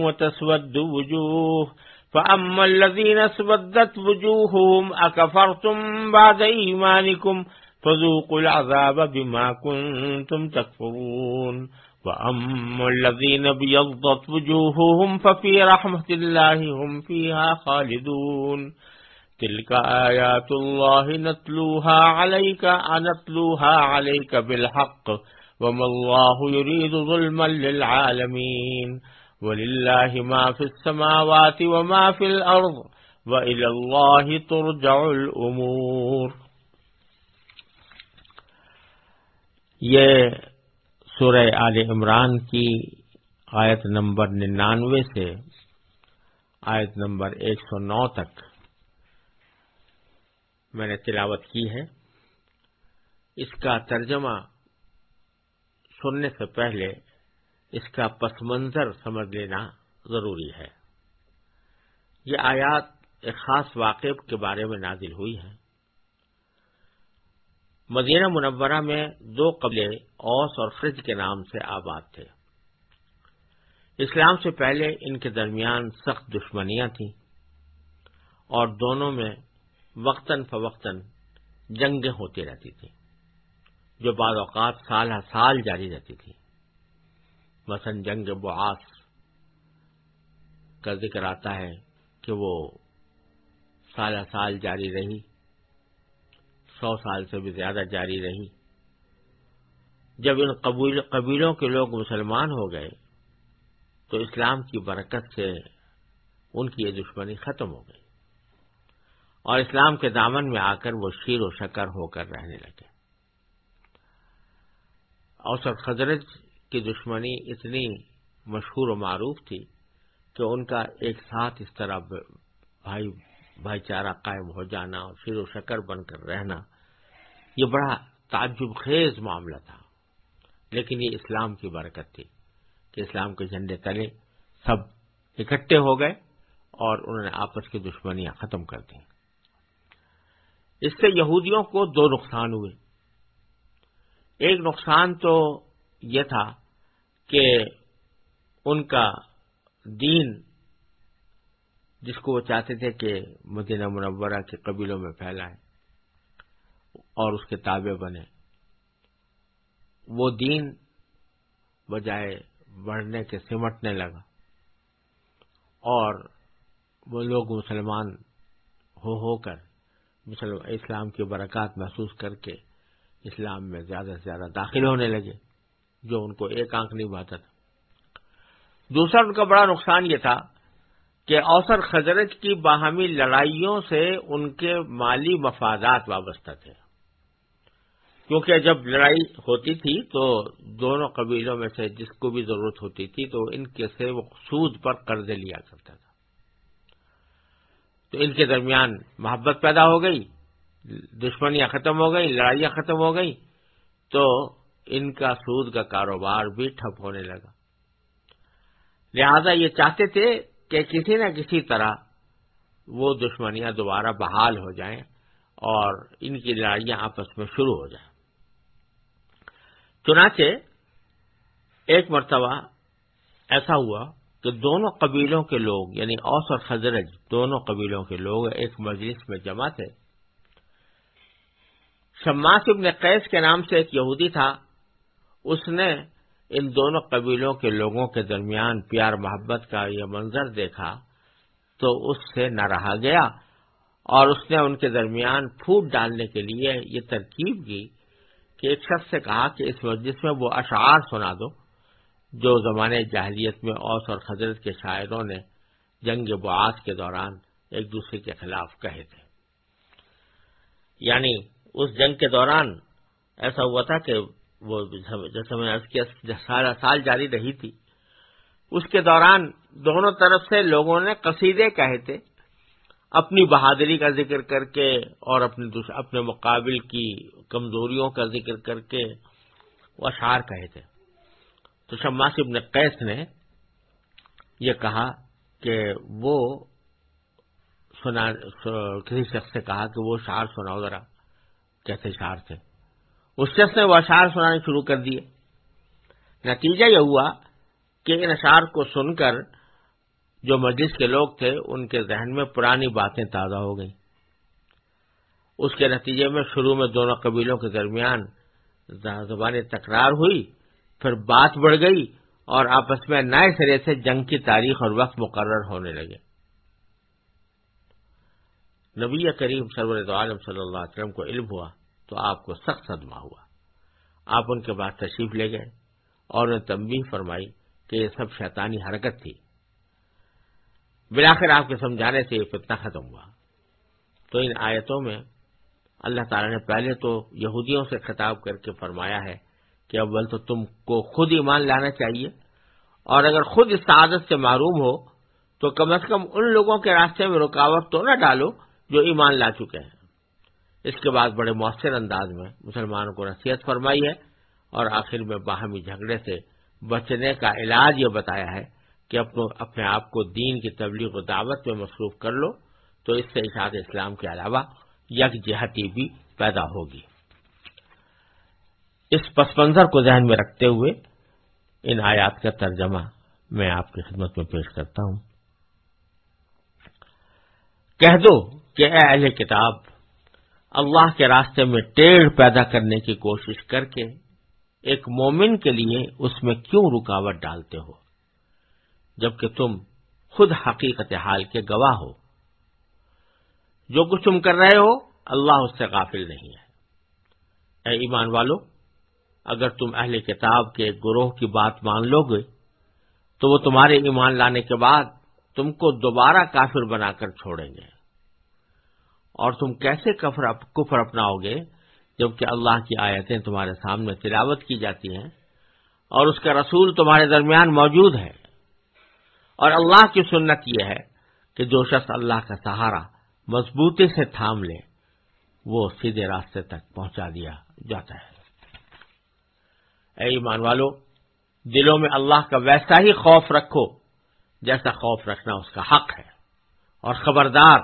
[SPEAKER 1] وتسود وجوه فأما الذين سبدت وجوههم أكفرتم بعد إيمانكم فذوقوا العذاب بما كنتم تكفرون ففی رحمت اللہ هم خالدون تلك آیات اللہ نتلوها علیکہ انتلوها علیکہ بالحق وما اللہ يريد ظلما للعالمین وللہ ما فی السماوات وما فی الارض وإلى اللہ ترجع الامور یہ سورہ آل عمران کی آیت نمبر ننانوے سے آیت نمبر ایک سو نو تک میں نے تلاوت کی ہے اس کا ترجمہ سننے سے پہلے اس کا پس منظر سمجھ لینا ضروری ہے یہ آیات ایک خاص واقع کے بارے میں نازل ہوئی ہے مدینہ منورہ میں دو قبلے اوس اور فرج کے نام سے آباد تھے اسلام سے پہلے ان کے درمیان سخت دشمنیاں تھیں اور دونوں میں وقتاً فوقتاً جنگیں ہوتی رہتی تھیں جو بعض اوقات سال ہر سال جاری رہتی تھی مثلاً جنگ بحاث کا ذکر آتا ہے کہ وہ سالہ سال جاری رہی سو سال سے بھی زیادہ جاری رہی جب ان قبیلوں کے لوگ مسلمان ہو گئے تو اسلام کی برکت سے ان کی یہ دشمنی ختم ہو گئی اور اسلام کے دامن میں آ کر وہ شیر و شکر ہو کر رہنے لگے اوسط خزرج کی دشمنی اتنی مشہور و معروف تھی کہ ان کا ایک ساتھ اس طرح بھائی بھائی چارہ قائم ہو جانا اور شیر و شکر بن کر رہنا یہ بڑا تعجب خیز معاملہ تھا لیکن یہ اسلام کی برکت تھی کہ اسلام کے جھنڈے تلے سب اکٹھے ہو گئے اور انہوں نے آپس کی دشمنیاں ختم کر دیں اس سے یہودیوں کو دو نقصان ہوئے ایک نقصان تو یہ تھا کہ ان کا دین جس کو وہ چاہتے تھے کہ مدینہ منورہ کے قبیلوں میں پھیلائیں اور اس کے تابع بنے وہ دین بجائے بڑھنے کے سمٹنے لگا اور وہ لوگ مسلمان ہو ہو کر اسلام کی برکات محسوس کر کے اسلام میں زیادہ سے زیادہ داخل ہونے لگے جو ان کو ایک آنکھ نہیں بھاتا تھا دوسرا ان کا بڑا نقصان یہ تھا کہ اوسر خزرت کی باہمی لڑائیوں سے ان کے مالی مفادات وابستہ تھے کیونکہ جب لڑائی ہوتی تھی تو دونوں قبیلوں میں سے جس کو بھی ضرورت ہوتی تھی تو ان کے سے وہ سود پر قرضے لیا کرتا تھا تو ان کے درمیان محبت پیدا ہو گئی دشمنیاں ختم ہو گئی لڑائیاں ختم ہو گئی تو ان کا سود کا کاروبار بھی ٹھپ ہونے لگا لہذا یہ چاہتے تھے کہ کسی نہ کسی طرح وہ دشمنیاں دوبارہ بحال ہو جائیں اور ان کی لڑائیاں آپس میں شروع ہو جائیں چنانچہ ایک مرتبہ ایسا ہوا کہ دونوں قبیلوں کے لوگ یعنی اوس اور خزرج دونوں قبیلوں کے لوگ ایک مجلس میں جمع تھے شماس ابن قیس کے نام سے ایک یہودی تھا اس نے ان دونوں قبیلوں کے لوگوں کے درمیان پیار محبت کا یہ منظر دیکھا تو اس سے نہ رہا گیا اور اس نے ان کے درمیان پھوٹ ڈالنے کے لیے یہ ترکیب کی کہ ایک شخص سے کہا کہ اس مجلس میں وہ اشعار سنا دو جو زمانے جاہلیت میں اوس اور حضرت کے شاعروں نے جنگ بعات کے دوران ایک دوسرے کے خلاف کہے تھے یعنی اس جنگ کے دوران ایسا ہوا تھا کہ وہ جیسے میں عرض کیا سارا سال جاری رہی تھی اس کے دوران دونوں طرف سے لوگوں نے قصیدے کہے تھے اپنی بہادری کا ذکر کر کے اور اپنے اپنے مقابل کی کمزوریوں کا ذکر کر کے وہ اشعار کہے تھے تو شماس ابن قیس نے یہ کہا کہ وہ کسی شخص سے کہا کہ وہ شعر سناؤ ذرا کیسے شعر تھے اس شخص نے وہ اشعار سنانے شروع کر دیے نتیجہ یہ ہوا کہ ان اشعار کو سن کر جو مجلس کے لوگ تھے ان کے ذہن میں پرانی باتیں تازہ ہو گئیں اس کے نتیجے میں شروع میں دونوں قبیلوں کے درمیان زبانیں تکرار ہوئی پھر بات بڑھ گئی اور آپس میں نئے سرے سے جنگ کی تاریخ اور وقت مقرر ہونے لگے نبی کریم سرور صلی اللہ علیہ وسلم کو علم ہوا تو آپ کو سخت صدمہ ہوا آپ ان کے بعد تشریف لے گئے اور انہیں تنبیہ فرمائی کہ یہ سب شیطانی حرکت تھی بلاخر آپ کے سمجھانے سے یہ فتنہ ختم ہوا تو ان آیتوں میں اللہ تعالی نے پہلے تو یہودیوں سے خطاب کر کے فرمایا ہے کہ اول تو تم کو خود ایمان لانا چاہیے اور اگر خود اس عادت سے معروم ہو تو کم از کم ان لوگوں کے راستے میں رکاوٹ تو نہ ڈالو جو ایمان لا چکے ہیں اس کے بعد بڑے مؤثر انداز میں مسلمانوں کو نصیحت فرمائی ہے اور آخر میں باہمی جھگڑے سے بچنے کا علاج یہ بتایا ہے کہ اپنے آپ کو دین کی تبلیغ و دعوت میں مصروف کر لو تو اس سے اشاعت اسلام کے علاوہ
[SPEAKER 2] یکجہتی
[SPEAKER 1] بھی پیدا ہوگی اس پس منظر کو ذہن میں رکھتے ہوئے ان آیات کا ترجمہ میں آپ کی خدمت میں پیش کرتا ہوں کہہ دو کہ اے اہل کتاب اللہ کے راستے میں ٹیڑھ پیدا کرنے کی کوشش کر کے ایک مومن کے لیے اس میں کیوں رکاوٹ ڈالتے ہو جبکہ تم خود حقیقت حال کے گواہ ہو جو کچھ تم کر رہے ہو اللہ اس سے غافل نہیں ہے اے ایمان والو اگر تم اہل کتاب کے گروہ کی بات مان لو گے تو وہ تمہارے ایمان لانے کے بعد تم کو دوبارہ کافر بنا کر چھوڑیں گے اور تم کیسے کفر اپناؤ گے جبکہ اللہ کی آیتیں تمہارے سامنے تلاوت کی جاتی ہیں اور اس کا رسول تمہارے درمیان موجود ہے اور اللہ کی سنت یہ ہے کہ جو شخص اللہ کا سہارا مضبوطی سے تھام لے وہ سیدھے راستے تک پہنچا دیا جاتا ہے اے ایمان والو دلوں میں اللہ کا ویسا ہی خوف رکھو جیسا خوف رکھنا اس کا حق ہے اور خبردار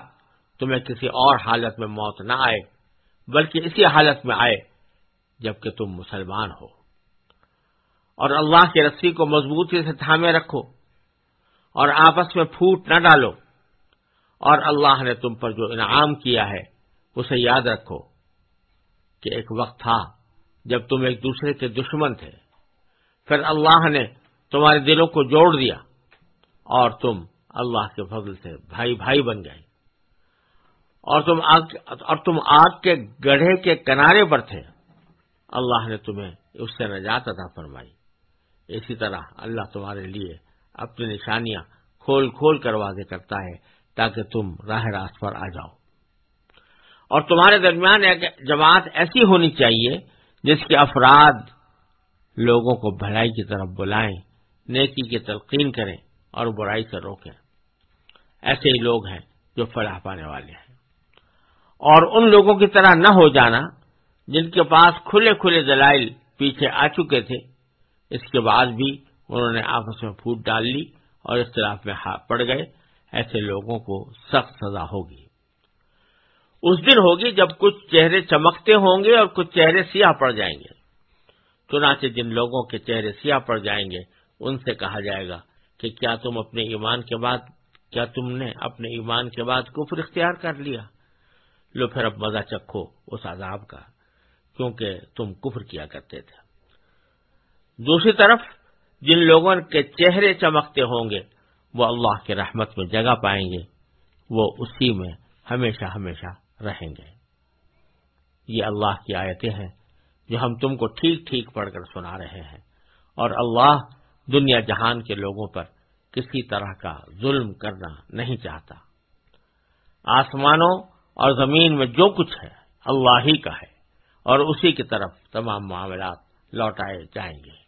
[SPEAKER 1] تمہیں کسی اور حالت میں موت نہ آئے بلکہ اسی حالت میں آئے جبکہ تم مسلمان ہو اور اللہ کی رسی کو مضبوطی سے تھامے رکھو اور آپس میں پھوٹ نہ ڈالو اور اللہ نے تم پر جو انعام کیا ہے اسے یاد رکھو کہ ایک وقت تھا جب تم ایک دوسرے کے دشمن تھے پھر اللہ نے تمہارے دلوں کو جوڑ دیا اور تم اللہ کے فضل سے بھائی بھائی بن گئے اور تم آگ اور تم آگ کے گڑھے کے کنارے پر تھے اللہ نے تمہیں اس سے نجات ادا فرمائی اسی طرح اللہ تمہارے لیے اپنی نشانیاں کھول کھول کر واضح کرتا ہے تاکہ تم راہ راست پر آ جاؤ اور تمہارے درمیان ایک جماعت ایسی ہونی چاہیے جس کے افراد لوگوں کو بھلائی کی طرف بلائیں نیکی کی تلقین کریں اور برائی سے روکیں ایسے ہی لوگ ہیں جو فلاح پانے والے ہیں اور ان لوگوں کی طرح نہ ہو جانا جن کے پاس کھلے کھلے دلائل پیچھے آ چکے تھے اس کے بعد بھی انہوں نے آپس میں پھوٹ ڈال لی اور اختلاف میں ہاتھ پڑ گئے ایسے لوگوں کو سخت سزا ہوگی اس دن ہوگی جب کچھ چہرے چمکتے ہوں گے اور کچھ چہرے سیاہ پڑ جائیں گے چنانچہ جن لوگوں کے چہرے سیاہ پڑ جائیں گے ان سے کہا جائے گا کہ کیا تم اپنے ایمان کے بعد کیا تم نے اپنے ایمان کے بعد کفر اختیار کر لیا لو پھر اب مزہ چکھو اس عذاب کا کیونکہ تم کفر کیا کرتے تھے دوسری طرف جن لوگوں کے چہرے چمکتے ہوں گے وہ اللہ کے رحمت میں جگہ پائیں گے وہ اسی میں ہمیشہ ہمیشہ رہیں گے یہ اللہ کی آیتیں ہیں جو ہم تم کو ٹھیک ٹھیک پڑھ کر سنا رہے ہیں اور اللہ دنیا جہان کے لوگوں پر کسی طرح کا ظلم کرنا نہیں چاہتا آسمانوں اور زمین میں جو کچھ ہے اللہ ہی کا ہے اور اسی کی طرف تمام معاملات لوٹائے جائیں گے